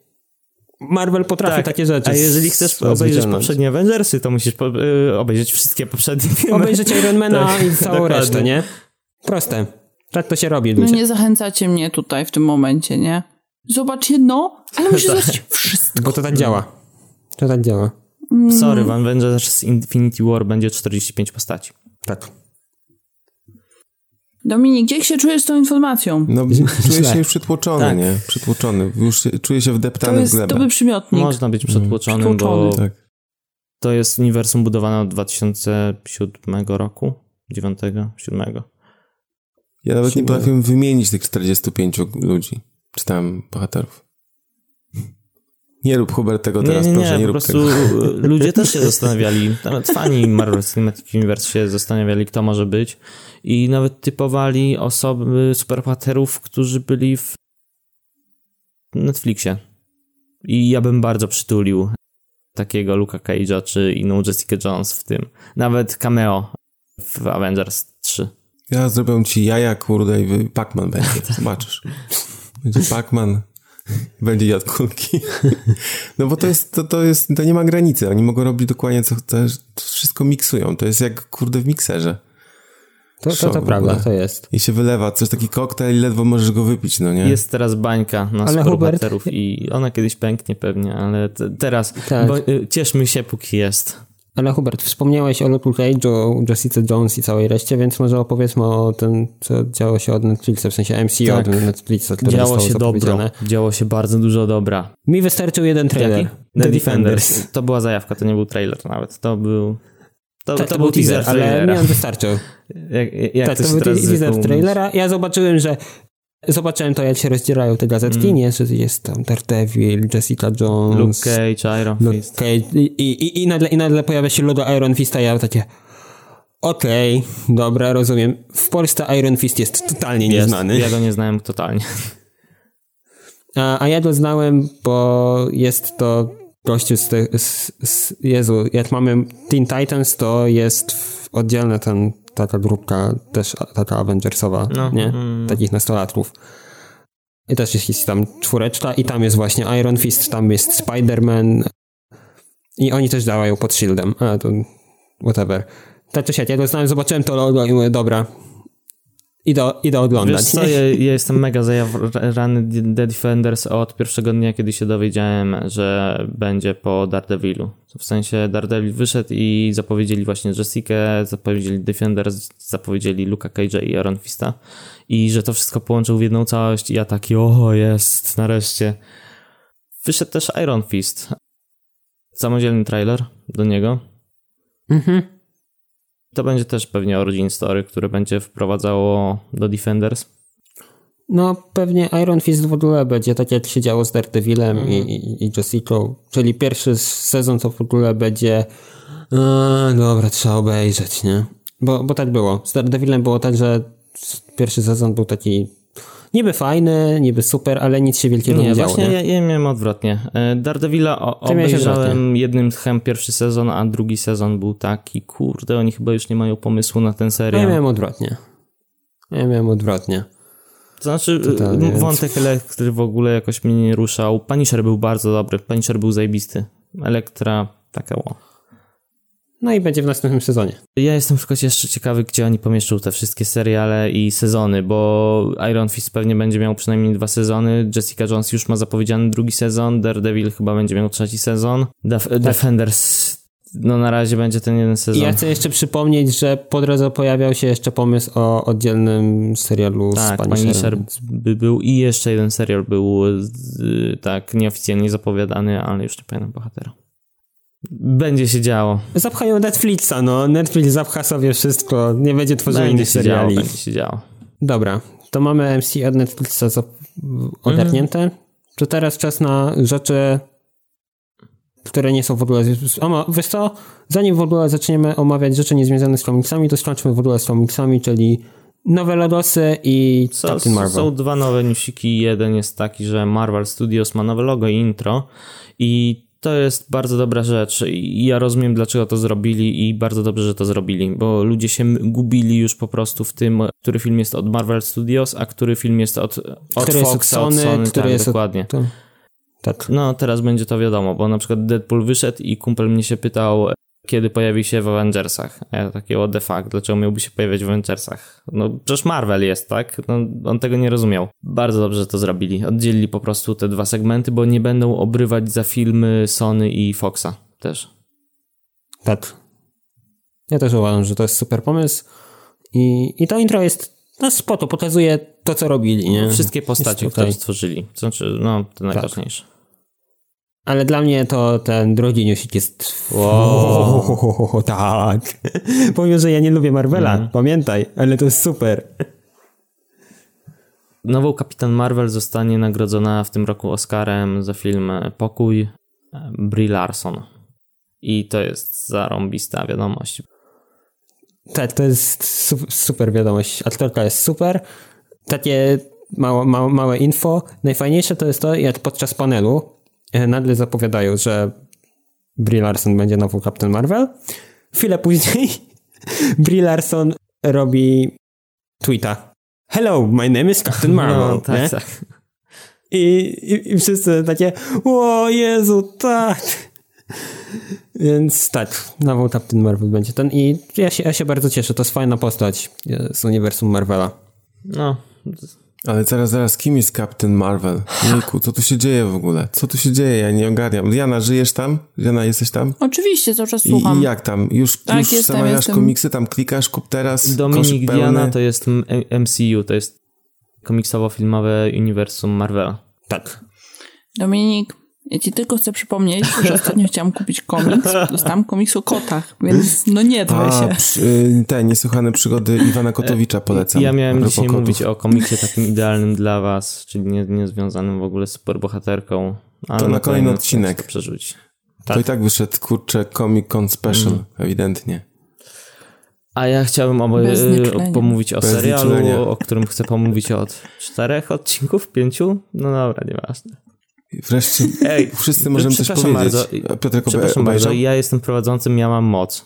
Marvel potrafi takie rzeczy. Tak, A jeżeli chcesz obejrzeć poprzednie Avengersy, to musisz po, y, obejrzeć wszystkie poprzednie filmy. Obejrzeć Ironmana Tak, i całą dokładnie. resztę, nie? Proste. Tak to się robi, No ludzie. nie zachęcacie mnie tutaj w tym momencie, nie? Zobacz jedno, ale musisz zobaczyć wszystko. Bo to tak działa. To tak działa. Sorry, w Avengers Infinity War będzie 45 postaci. Tak. Dominik, jak się czujesz z tą informacją? No, czuję się już przytłoczony, Tak. nie? Przytłoczony. Już czuję się To wdeptany w glebę. dobry przymiotnik. Można być przetłoczonym, bo Przytłoczony. Tak. to jest uniwersum budowane od 2007 roku, 9, 7. Ja nawet nie Siłę. potrafiłem wymienić tych 45 ludzi, czy tam bohaterów. Nie rób Hubert tego Nie, teraz, nie, proszę, nie, nie po prostu ludzie też się zastanawiali, nawet fani Marvel Cinematic Universe się zastanawiali, kto może być i nawet typowali osoby superbohaterów, którzy byli w Netflixie. I ja bym bardzo przytulił takiego Luka Cage'a czy inną Jessica Jones w tym. Nawet cameo w Avengers 3. Ja zrobię ci jaja, kurde, i Pac-Man będzie, zobaczysz. Będzie Pac-Man, będzie jadł kulki. No bo to jest, to, to jest, to nie ma granicy, oni mogą robić dokładnie co chcesz, wszystko miksują, to jest jak, kurde, w mikserze. To, to, to prawda, to jest. I się wylewa coś, taki koktajl i ledwo możesz go wypić, no nie? Jest teraz bańka na Ale i ona kiedyś pęknie pewnie, ale te, teraz Tak. bo, y, cieszmy się póki jest. Ale Hubert, wspomniałeś o Luke Cage'u, Jessica Jones i całej reszcie, więc może opowiedzmy o tym, co działo się od Netflixa, w sensie MCU Tak. od Netflixa, które Działo zostało się dobro. Działo się bardzo dużo dobra. Mi wystarczył jeden trailer. Jaki? The Defenders. To była zajawka, to nie był trailer nawet. To był. To, Tak, to, był teaser, ale trailera. mi on wystarczył. Jak, jak tak, to to był teaser trailera. Ja zobaczyłem, że zobaczyłem to, jak się rozdzielają te gazetki, Mm. nie, że jest tam Daredevil, Jessica Jones. Luke Cage, Iron Luke Fist. Cage i, i, i, nagle, i nagle pojawia się logo Iron Fista i ja takie okej, dobra, rozumiem. W Polsce Iron Fist jest totalnie Jest. nieznany. Ja go nie znałem totalnie. A, a ja go znałem, bo jest to gościu z, te, z, z Jezu, jak mamy Teen Titans, to jest oddzielna ten, taka grupka, też taka Avengersowa, No, nie? mm. Takich nastolatków. I też jest, jest tam czwóreczka i tam jest właśnie Iron Fist, tam jest Spider-Man i oni też działają pod shieldem. A, to whatever. Tak czy siak, ja go znałem, zobaczyłem to logo i mówię, dobra, idę, idę oglądać. Wiesz co, ja, ja jestem mega zajarany The Defenders od pierwszego dnia, kiedy się dowiedziałem, że będzie po Daredevilu. W sensie Daredevil wyszedł i zapowiedzieli właśnie Jessica, zapowiedzieli Defenders, zapowiedzieli Luka Cage'a i Iron Fista i że to wszystko połączył w jedną całość i ja taki, o jest, nareszcie. Wyszedł też Iron Fist. Samodzielny trailer do niego. Mhm. To będzie też pewnie origin story, które będzie wprowadzało do Defenders. No, pewnie Iron Fist w ogóle będzie tak, jak się działo z Daredevilem i, i, i Jessicą. Czyli pierwszy sezon to w ogóle będzie. A, dobra, trzeba obejrzeć, nie? Bo, bo tak było. Z Daredevilem było tak, że pierwszy sezon był taki niby fajny, niby super, ale nic się wielkiego nie, Nie, działo. właśnie Nie? ja, ja miałem odwrotnie. E, Daredevila o, obejrzałem jednym tchem pierwszy sezon, a drugi sezon był taki, kurde, oni chyba już nie mają pomysłu na ten Ja serial. miałem odwrotnie. Ja miałem odwrotnie. To znaczy, Totalnie, e, więc- wątek elektry w ogóle jakoś mnie nie ruszał. Punisher był bardzo dobry, Punisher był zajebisty. Elektra, taka ło. No i będzie w następnym sezonie. Ja jestem tylko jeszcze ciekawy, gdzie oni pomieszczą te wszystkie seriale i sezony, bo Iron Fist pewnie będzie miał przynajmniej dwa sezony, Jessica Jones już ma zapowiedziany drugi sezon, Daredevil chyba będzie miał trzeci sezon, Def- Defenders, no na razie będzie ten jeden I sezon. ja chcę jeszcze przypomnieć, że po drodze pojawiał się jeszcze pomysł o oddzielnym serialu tak, z. Punisher by był i jeszcze jeden serial był tak nieoficjalnie zapowiadany, ale już nie pamiętam bohatera. Będzie się działo. Zapchają Netflixa, no. Netflix zapcha sobie wszystko, nie będzie tworzył Będzie innych się działo, seriali. będzie się działo. Dobra, to mamy MC od Netflixa ogarnięte. Mhm. To teraz czas na rzeczy, które nie są w ogóle... O, wiesz co? Zanim w ogóle zaczniemy omawiać rzeczy niezwiązane z komiksami, to skończmy w ogóle z komiksami, czyli nowe logosy i Są, Captain Marvel. są dwa nowe newsiki. Jeden jest taki, że Marvel Studios ma nowe logo i intro i to jest bardzo dobra rzecz i ja rozumiem dlaczego to zrobili i bardzo dobrze, że to zrobili, bo ludzie się gubili już po prostu w tym, który film jest od Marvel Studios, a który film jest od, od Który jest od Foxa, Sony, od Sony, który tak, jest od- dokładnie. To... Tak. No, teraz będzie to wiadomo, bo na przykład Deadpool wyszedł i kumpel mnie się pytał, kiedy pojawi się w Avengersach. Ja takie, what the fuck, dlaczego miałby się pojawiać w Avengersach? No, przecież Marvel jest, tak? No, on tego nie rozumiał. Bardzo dobrze że to zrobili. Oddzielili po prostu te dwa segmenty, bo nie będą obrywać za filmy Sony i Foxa też. Tak. Ja też uważam, że to jest super pomysł i, i to intro jest no spoko, pokazuje to, co robili, nie? Wszystkie postacie, które stworzyli. To znaczy, no, to najważniejsze. Ale dla mnie to ten drugi newsik jest... Wow. tak. Powiem, że ja nie lubię Marvela, Mhm. pamiętaj, ale to jest super. Nową Kapitan Marvel zostanie nagrodzona w tym roku Oscarem za film Pokój e, Brie Larson. I to jest zarąbista wiadomość. Tak, to jest su- super wiadomość. Aktorka jest super. Takie mało, mało, małe info. Najfajniejsze to jest to, jak podczas panelu nagle zapowiadają, że Brie Larson będzie nową Captain Marvel. Chwilę później Brie Larson robi tweeta. Hello, my name is Captain Marvel. No, tak, tak. I, i, I wszyscy takie, o Jezu, tak. Więc tak, nową Captain Marvel będzie ten i ja się, ja się bardzo cieszę, to jest fajna postać e, z uniwersum Marvela. No, Ale zaraz, zaraz, kim jest Captain Marvel? Jejku, co tu się dzieje w ogóle? Co tu się dzieje? Ja nie ogarniam. Diana, żyjesz tam? Diana, jesteś tam? Oczywiście, cały czas I, słucham. I jak tam? Już, Tak, już jestem, zamawiasz jestem. komiksy, tam klikasz, kup teraz, Dominik. Diana to jest MCU, to jest komiksowo-filmowe uniwersum Marvela. Tak. Dominik, ja ci tylko chcę przypomnieć, że ostatnio chciałam kupić komiks. Dostałam komiks o kotach, więc no nie drę A, się. przy, y, te niesłychane przygody Iwana Kotowicza polecam. Ja miałem dzisiaj kotów. mówić o komiksie takim idealnym dla was, czyli nie, nie związanym w ogóle z superbohaterką. Ale To na kolejny odcinek. to przerzucić. To i tak wyszedł, kurczę, Comic Con Special, Mm. ewidentnie. A ja chciałbym obo- Bez y, pomówić o Bez serialu, o którym chcę pomówić od czterech odcinków, pięciu? No dobra, nieważne. Wreszcie Ej, wszyscy możemy coś powiedzieć. bardzo. Piotrek obe- Przepraszam obejrzał? bardzo, ja jestem prowadzącym, ja mam moc.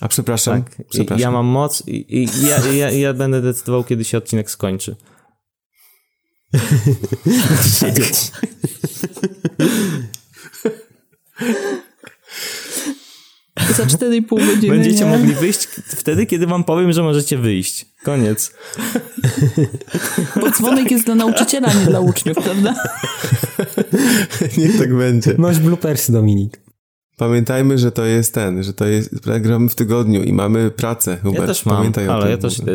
A przepraszam, Tak, przepraszam. ja mam moc i, i ja, ja, ja będę decydował, kiedy się odcinek skończy. Za 4,5 godziny. Będziecie nie? mogli wyjść wtedy, kiedy wam powiem, że możecie wyjść. Koniec. Bo dzwonek jest dla nauczyciela, nie dla uczniów, prawda? Niech tak będzie. Masz bloopersy, Dominik. Pamiętajmy, że to jest ten, że to jest, gramy w tygodniu i mamy pracę, Hubert. Ja też mam, Pamiętaj o ale ja też idę,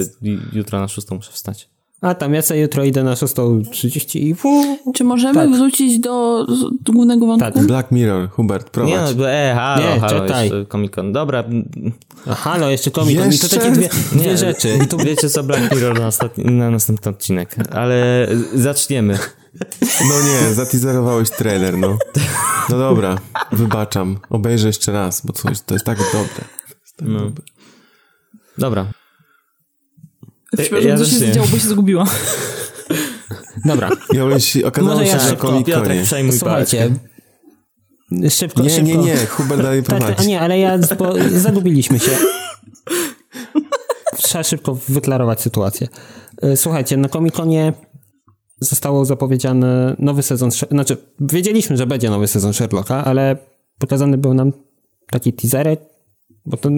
jutro na szóstą muszę wstać. A tam ja sobie jutro idę na 6.30 i fu, Czy możemy Tak. wrócić do, do głównego wątku? Tak. Black Mirror, Hubert, prowadź. Nie no, e, halo, Nie, halo, czekaj. jeszcze Comic Con. Dobra, A halo, jeszcze komik. To Jeszcze? takie dwie, dwie nie, rzeczy. To wiecie co, Black Mirror na, ostatni, na następny odcinek, ale zaczniemy. No nie, zatizerowałeś trailer, no. No dobra, wybaczam. Obejrzę jeszcze raz, bo coś, to jest tak dobre. To jest tak No. dobre. Dobra. Przepraszam, ja co też się nie. działo, bo się zgubiłam. Dobra, Miałeś, okazało Może ja się, że szybko. komikonie. Piotrek, przejmuj słuchajcie. Szybko, Nie, szybko. nie, nie, Hubert dalej Tak, prowadzi. a nie, ale ja, bo zagubiliśmy się. Trzeba szybko wyklarować sytuację. E, Słuchajcie, na Comic-Conie zostało zapowiedziany nowy sezon, znaczy wiedzieliśmy, że będzie nowy sezon Sherlocka, ale pokazany był nam taki teaserek, bo to,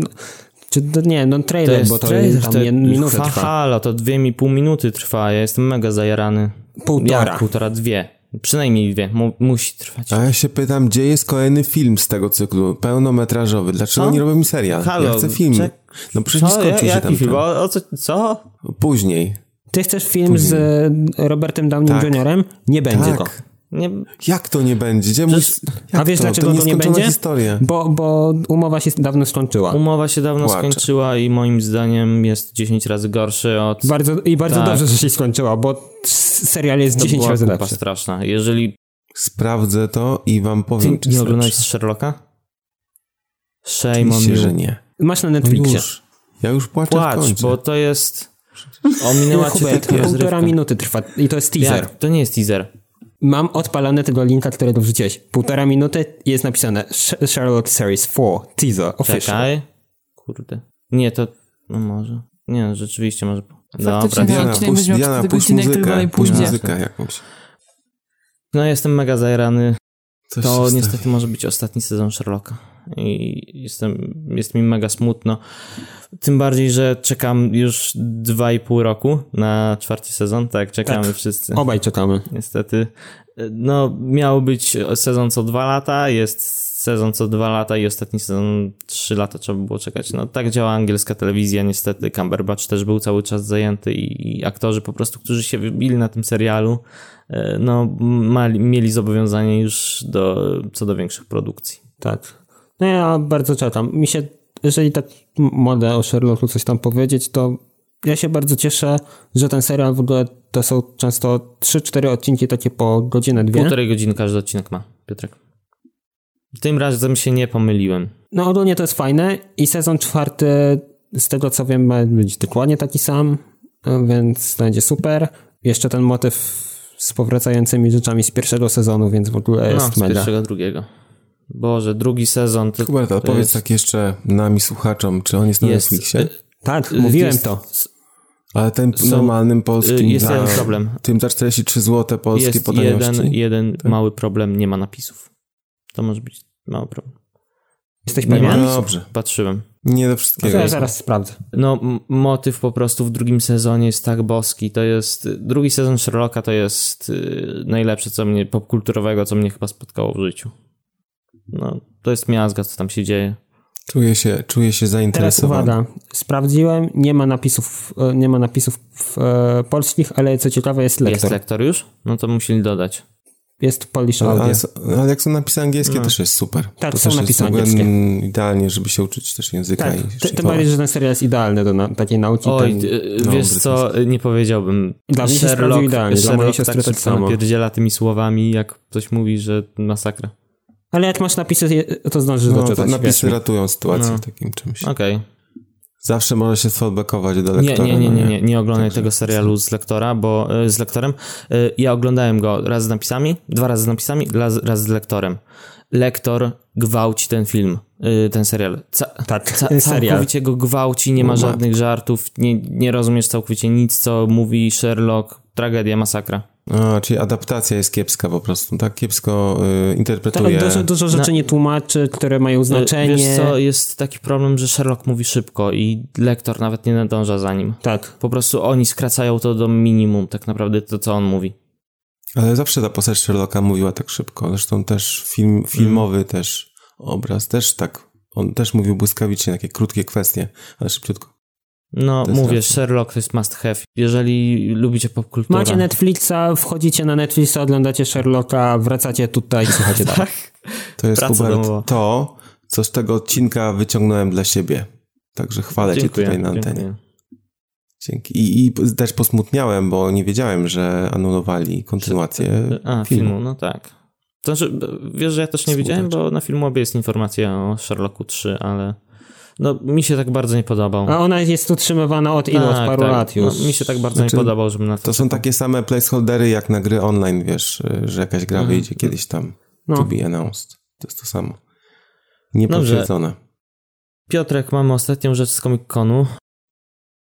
czy to nie, no To trailer, jest bo to trailer, tam to minutę trwa. trwa. Halo, to dwie mi pół minuty trwa, ja jestem mega zajarany. Półtora. Jak półtora, dwie. Przynajmniej dwie, Mu, musi trwać. A ja się pytam, gdzie jest kolejny film z tego cyklu, pełnometrażowy? Dlaczego Co? nie robią mi serial? Halo, ja chcę film. czek- No przecież nie Co? skończył się Jaki tam. film? O, o co? co? Później. Ty chcesz film z e, Robertem Downey Tak. Jr.? Nie będzie Tak. go. Nie, Jak to nie będzie? Gdzie. Przecież- A wiesz to? dlaczego to go nie będzie? historia. Bo, bo umowa się dawno skończyła. umowa się dawno Płaczę. skończyła i moim zdaniem jest 10 razy gorszy od... Bardzo, I bardzo Tak. dobrze, że się skończyła, bo serial jest To 10 była razy lepszy. straszna. Jeżeli Sprawdzę to i wam ty powiem, czy nie jest oglądałeś. Sherlocka? Shame Oczywiście, że nie. Masz na Netflixie. już. Ja już płaczę Płacz, bo to jest... Ominęła cię półtora minuty trwa i to jest teaser. Jak? To nie jest teaser. Mam odpalony tego linka, którego wrzuciłeś. Półtora minuty i jest napisane Sh- Sherlock Series 4 teaser official. Czekaj. Kurde. Nie, to... No może. Nie, no, rzeczywiście może... Dobra. Faktycznie. Diana, odcinek puść, Diana, puść muzykę, puść muzykę jakąś. No jestem mega zajarany. Coś To niestety stawi. może być ostatni sezon Sherlocka. I jestem, jest mi mega smutno. Tym bardziej, że czekam już dwa i pół roku na czwarty sezon. Tak, czekamy Tak. wszyscy. Obaj czekamy. Niestety. No, miał być sezon co dwa lata, jest sezon co dwa lata i ostatni sezon trzy lata trzeba było czekać. No, tak działa angielska telewizja, niestety. Cumberbatch też był cały czas zajęty i, i aktorzy po prostu, którzy się wybili na tym serialu, e, no, mali, mieli zobowiązanie już do, co do większych produkcji. Tak. No ja bardzo czekam. Mi się, jeżeli tak modę o Sherlocku coś tam powiedzieć, to ja się bardzo cieszę, że ten serial w ogóle to są często 3-4 odcinki takie po godzinę, dwie. Półtorej godziny każdy odcinek ma, Piotrek. Tym razem się nie pomyliłem. No ogólnie to jest fajne i sezon czwarty, z tego co wiem, ma być dokładnie taki sam, więc będzie super. Jeszcze ten motyw z powracającymi rzeczami z pierwszego sezonu, więc w ogóle No, jest z mega. pierwszego, drugiego. Boże, drugi sezon. To, powiedz jest- tak jeszcze nami słuchaczom, czy on jest na jest, Netflixie? Tak, y, mówiłem jest- to. Ale ten są- normalnym polskim y, jest za, jeden problem. tym za 43 zł polskie Jest po jeden, jeden mały problem, nie ma napisów. To może być mały problem. Jesteś pewien? No dobrze. Patrzyłem. Nie do wszystkiego. ja zaraz sprawdzę. No, motyw po prostu w drugim sezonie jest tak boski. To jest. Drugi sezon Sherlocka to jest y, najlepsze, co mnie popkulturowego, co mnie chyba spotkało w życiu. No, to jest miazga, co tam się dzieje. Czuję się, czuję się Teraz zainteresowany. uwaga, sprawdziłem, nie ma napisów, e, nie ma napisów e, polskich, ale co ciekawe jest lektor. Jest lektor już? No to musieli dodać. Jest Polish Ale, Audio. ale, ale jak są napisy angielskie, No. też jest super. Tak, to są też napisy angielskie. Idealnie, żeby się uczyć też języka Tak, i ty, tym bardziej, że ten serial jest idealny do na, takiej nauki. Oj, ten, y, no, wiesz co, y, nie powiedziałbym. Dla mnie się sprawdził idealnie, dla mojej Sherlock siostry tak tak samo. tymi słowami, jak ktoś mówi, że masakra. Ale jak masz napisy, to zdążysz No, doczytać. napisy wierz mi. ratują sytuację No. w takim czymś. Okej. Zawsze może się fallbackować do Nie, lektora. nie, nie, no nie, nie, nie oglądaj Także- tego serialu z lektora, bo y, z lektorem. Y, Ja oglądałem go raz z napisami, dwa razy z napisami, raz, raz z lektorem. Lektor gwałci ten film, y, ten serial. Ca, Tak, ca, całkowicie go gwałci, nie ma O matko. żadnych żartów, nie, nie rozumiesz całkowicie nic, co mówi Sherlock. Tragedia, masakra. A, czyli adaptacja jest kiepska po prostu, tak? Kiepsko y, Tak, interpretuje. dużo, dużo rzeczy Na- nie tłumaczy, które mają znaczenie. Y, Wiesz co, jest taki problem, że Sherlock mówi szybko i lektor nawet nie nadąża za nim. Tak. Po prostu oni skracają to do minimum, tak naprawdę to, co on mówi. Ale zawsze ta postać Sherlocka mówiła tak szybko. Zresztą też film, filmowy Mm. też obraz też tak. On też mówił błyskawicznie, takie krótkie kwestie, ale szybciutko. No, mówię, racja. Sherlock to jest must have. Jeżeli lubicie popkulturę. Macie Netflixa, wchodzicie na Netflixa, oglądacie Sherlocka, wracacie tutaj i słuchacie dalej. To jest Praca Hubert domowa. to, co z tego odcinka wyciągnąłem dla siebie. Także chwalę Dziękuję, cię tutaj na antenie. dziękuję. Dzięki. I, I też posmutniałem, bo nie wiedziałem, że anulowali kontynuację A, filmu. filmu, no tak. To znaczy, wiesz, że ja też nie wiedziałem, bo na filmobie jest informacja o Sherlocku 3, ale no mi się tak bardzo nie podobał. A ona jest utrzymywana od ilu? od Tak, paru tak. lat już. No, mi się tak bardzo Znaczy, nie podobał, żebym na to... To są takie same placeholdery jak na gry online, wiesz, y, że jakaś gra wyjdzie kiedyś tam No. to be announced. To jest to samo. Niepotwierdzone. Piotrek, mamy ostatnią rzecz z Comic-Conu.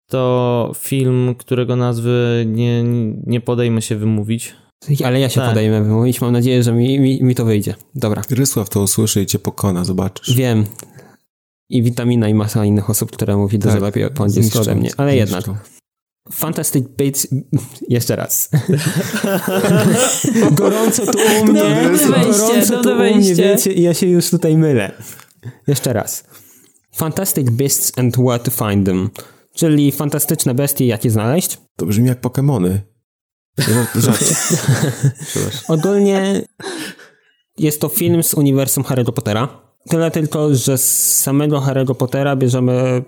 To film, którego nazwy nie, nie podejmę się wymówić. Ale ja się Tak. podejmę wymówić. Mam nadzieję, że mi, mi, mi to wyjdzie. Dobra. Rysław to usłyszy i cię pokona, zobaczysz. Wiem. I witamina i masa innych osób, które mówi dużo Tak, lepiej po angielsku ode mnie. Ale jednak. Fantastic Beasts... Jeszcze raz. gorąco tu u mnie. Wejście, gorąco tu u mnie, wiecie, i ja się już tutaj mylę. Jeszcze raz. Fantastic Beasts and Where to Find Them. Czyli fantastyczne bestie, jak je znaleźć. To brzmi jak. Przepraszam. Ogólnie jest to film z uniwersum Harry'ego Pottera. Tyle tylko, że z samego Harry'ego Pottera bierzemy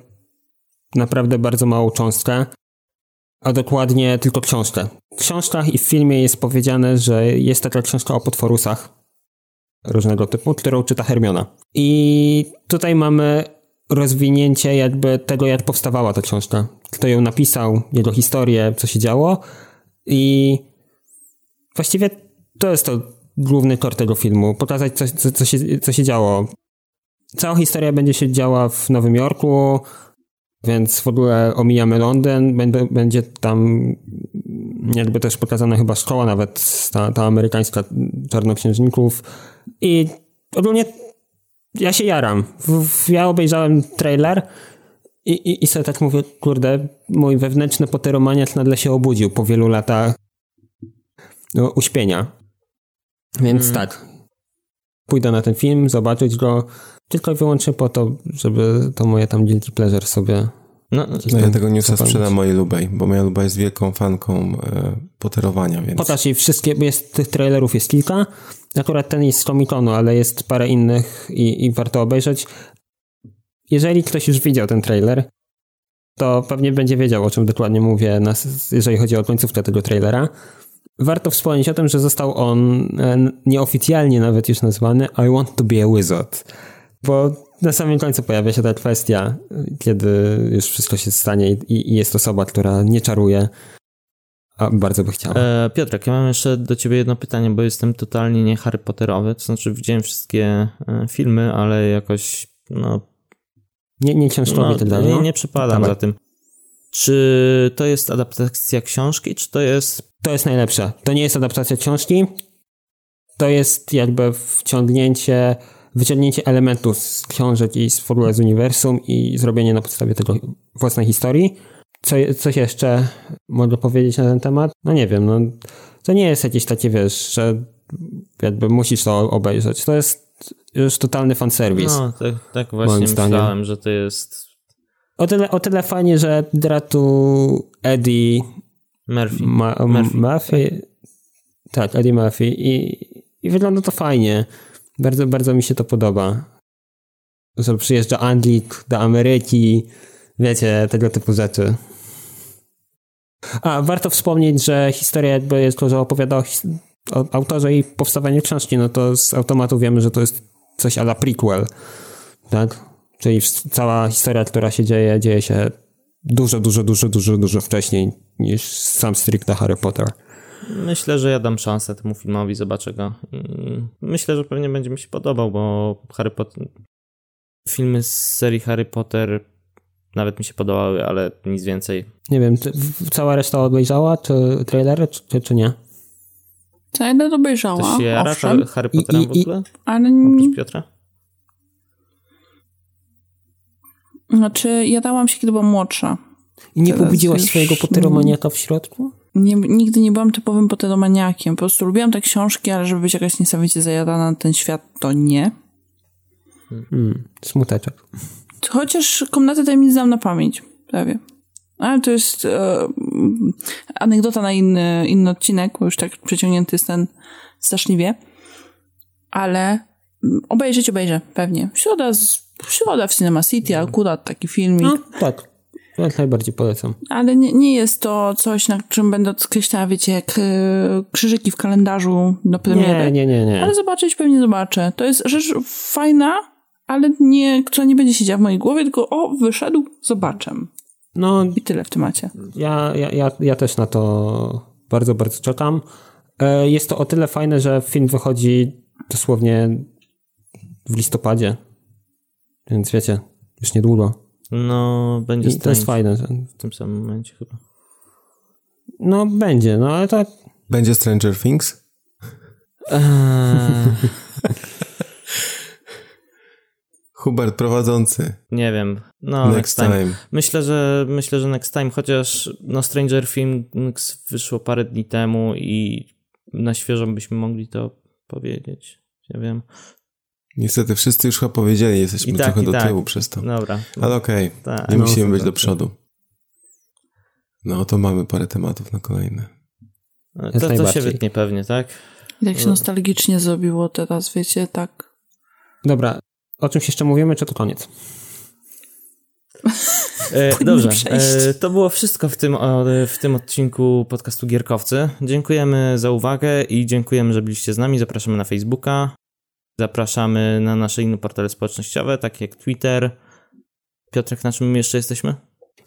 naprawdę bardzo małą cząstkę, a dokładnie tylko książkę. W książkach i w filmie jest powiedziane, że jest taka książka o potworusach różnego typu, którą czyta Hermiona. I tutaj mamy rozwinięcie jakby tego, jak powstawała ta książka. Kto ją napisał, jego historię, co się działo i właściwie to jest to główny tor tego filmu. Pokazać, co, co, co, się, co się działo. Cała historia będzie się działa w Nowym Jorku, więc w ogóle omijamy Londyn. Będzie, będzie tam jakby też pokazana chyba szkoła nawet, ta, ta amerykańska czarnoksiężników. I ogólnie ja się jaram. Ja obejrzałem trailer i, i, i sobie tak mówię, kurde, mój wewnętrzny poteromaniak nagle się obudził po wielu latach no, uśpienia. Więc Mm. tak. Pójdę na ten film, zobaczyć go tylko i wyłącznie po to, żeby to moje tam guilty pleasure sobie... No, No ja tego newsa zapomnieć. sprzedam mojej Lubej, bo moja Luba jest wielką fanką e, poterowania, więc... Pokaż jej wszystkie, bo jest, tych trailerów jest kilka. Akurat ten jest z Comic-Conu, ale jest parę innych i, i warto obejrzeć. Jeżeli ktoś już widział ten trailer, to pewnie będzie wiedział, o czym dokładnie mówię, na, jeżeli chodzi o końcówkę tego trailera. Warto wspomnieć o tym, że został on e, nieoficjalnie nawet już nazwany I want to be a wizard. Bo na samym końcu pojawia się ta kwestia, kiedy już wszystko się stanie i, i jest osoba, która nie czaruje, a bardzo by chciała. E, Piotrek, ja mam jeszcze do ciebie jedno pytanie, bo jestem totalnie nie Harry Potterowy, to znaczy widziałem wszystkie e, filmy, ale jakoś no, Nie, nie książkowi no, tak dalej. nie, nie Dawaj. za tym. Czy to jest adaptacja książki, czy to jest... To jest najlepsze. To nie jest adaptacja książki. To jest jakby wciągnięcie, wyciągnięcie elementów z książek i z ogóle z uniwersum i zrobienie na podstawie tego własnej historii. Co, coś jeszcze mogę powiedzieć na ten temat? No nie wiem, no to nie jest jakieś takie, wiesz, że jakby musisz to obejrzeć. To jest już totalny fanserwis. No, tak, tak właśnie myślałem, że to jest O, tyle, o tyle fajnie, że gra tu Eddie Murphy. Ma- Murphy. Murphy. Tak, Eddie Murphy. I, I wygląda to fajnie. Bardzo, bardzo mi się to podoba. Że przyjeżdża Anglik do Ameryki. Wiecie, tego typu rzeczy. A, warto wspomnieć, że historia jakby jest to, że opowiada o, o autorze i powstawaniu książki, no to z automatu wiemy, że to jest coś ala prequel. Tak? Czyli cała historia, która się dzieje, dzieje się dużo, dużo, dużo, dużo, dużo wcześniej niż sam stricte Harry Potter. Myślę, że ja dam szansę temu filmowi, zobaczę go. I myślę, że pewnie będzie mi się podobał, bo Harry Potter... Filmy z serii Harry Potter nawet mi się podobały, ale nic więcej. Nie wiem, cała reszta obejrzała, czy trailery, czy, czy, czy nie? Trailer obejrzała, się jara owszem, Harry I- Potterem i- w ogóle? ale Oprócz Piotra? znaczy ja dałam się, kiedy byłam młodsza. I nie Teraz pobudziłaś swojego potteromaniaka w środku? Nie, nigdy nie byłam typowym poteromaniakiem. Po prostu lubiłam te książki, ale żeby być jakaś niesamowicie zajadana na ten świat, to nie. Hmm, smuteczek. Chociaż komnaty tajemnic znam na pamięć, prawie. Ale to jest e, anegdota na inny, inny odcinek, bo już tak przeciągnięty jest ten straszliwie. Ale mm, obejrzeć obejrzę, pewnie. Środa, z, środa w Cinema City, akurat taki filmik. No, tak. Jak najbardziej polecam. Ale nie, nie jest to coś, na czym będę skreślała, wiecie, jak e, krzyżyki w kalendarzu do premiery. Nie, nie, nie, nie. Ale zobaczyć pewnie zobaczę. To jest rzecz fajna, ale nie, która nie będzie siedziała w mojej głowie, tylko o, wyszedł, zobaczę. No, I tyle w temacie. ja, ja, ja, ja też na to bardzo, bardzo czekam. E, Jest to o tyle fajne, że film wychodzi dosłownie w listopadzie. Więc wiecie, już niedługo. No, będzie I to jest fajne. Że, w tym samym momencie chyba. no będzie, no ale tak Będzie Stranger Things? Eee, Hubert prowadzący. nie wiem. No, Next next, time. time. Myślę, że myślę, że next time, chociaż no Stranger Things wyszło parę dni temu i na świeżo byśmy mogli to powiedzieć. Nie wiem. Niestety wszyscy już chyba powiedzieli, jesteśmy I tak, trochę do tak. tyłu przez to. Dobra. Ale okej, Tak. nie no, musimy być do przodu. No to mamy parę tematów na kolejne. To, to się najbardziej. wytnie pewnie, tak? I tak się nostalgicznie zrobiło teraz, wiecie, tak. Dobra, o czymś jeszcze mówimy, czy to koniec? E, dobrze, przejść. e, to było wszystko w tym, w tym odcinku podcastu Gierkowcy. Dziękujemy za uwagę i dziękujemy, że byliście z nami. Zapraszamy na Facebooka, zapraszamy na nasze inne portale społecznościowe, takie jak Twitter. Piotrek, na czym my jeszcze jesteśmy?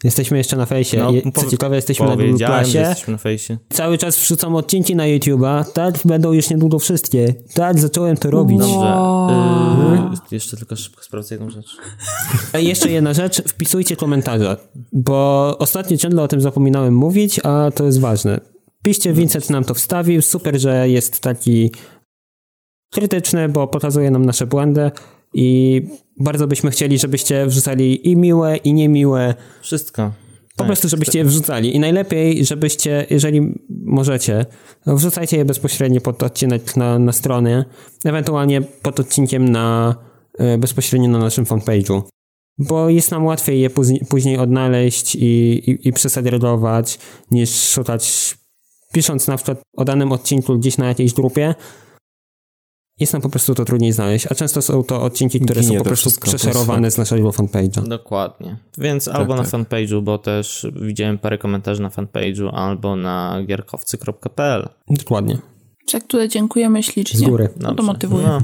Jesteśmy jeszcze na fejsie. No, Co ciekawe, jesteśmy na Google Plusie. jesteśmy na fejsie. Cały czas wrzucam odcinki na YouTube'a. Tak, będą już niedługo wszystkie. Tak, zacząłem to robić. Dobrze. Wow. E, jeszcze tylko szybko sprawdzę jedną rzecz. A jeszcze jedna rzecz, wpisujcie komentarze, bo ostatnio ciągle o tym zapominałem mówić, a to jest ważne. Piszcie, Vincent nam to wstawił, super, że jest taki krytyczny, bo pokazuje nam nasze błędy i bardzo byśmy chcieli, żebyście wrzucali i miłe, i niemiłe, Wszystko. po Tak. prostu żebyście je wrzucali i najlepiej, żebyście, jeżeli możecie, wrzucajcie je bezpośrednio pod odcinek na, na stronie, ewentualnie pod odcinkiem na, e, bezpośrednio na naszym fanpage'u. Bo jest nam łatwiej je później, później odnaleźć i, i, i przesegregować, niż szukać, pisząc na przykład o danym odcinku gdzieś na jakiejś grupie, jest nam po prostu to trudniej znaleźć, a często są to odcinki, które Ginie są po prostu przeszerowane z naszego fanpage'a. Dokładnie. Więc albo na tak. fanpage'u, bo też widziałem parę komentarzy na fanpage'u, albo na gierkowcy.pl. Dokładnie. Za które dziękujemy ślicznie. Z góry. No to motywuje. No,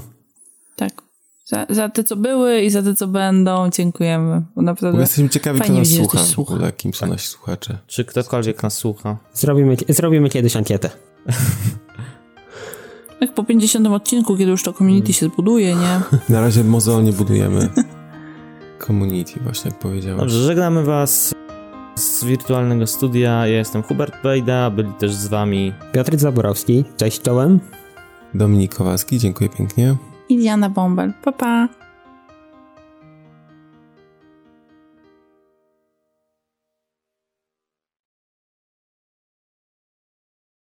Tak. Za, za te, co były i za te, co będą, dziękujemy. Bo Bo naprawdę jesteśmy ciekawi, kto fajnie nas słucha. słucha. ogóle, kim są nasi słuchacze. czy ktokolwiek nas słucha. Zrobimy, zrobimy kiedyś ankietę. Jak po 50 odcinku, kiedy już to community się zbuduje, nie? Na razie mozolnie budujemy community, właśnie jak powiedziałeś. Dobrze, żegnamy was z wirtualnego studia. Ja jestem Hubert Bejda, byli też z wami Piotr Zaborowski, cześć czołem. Dominik Kowalski, dziękuję pięknie. I Diana Bombel. Pa, pa.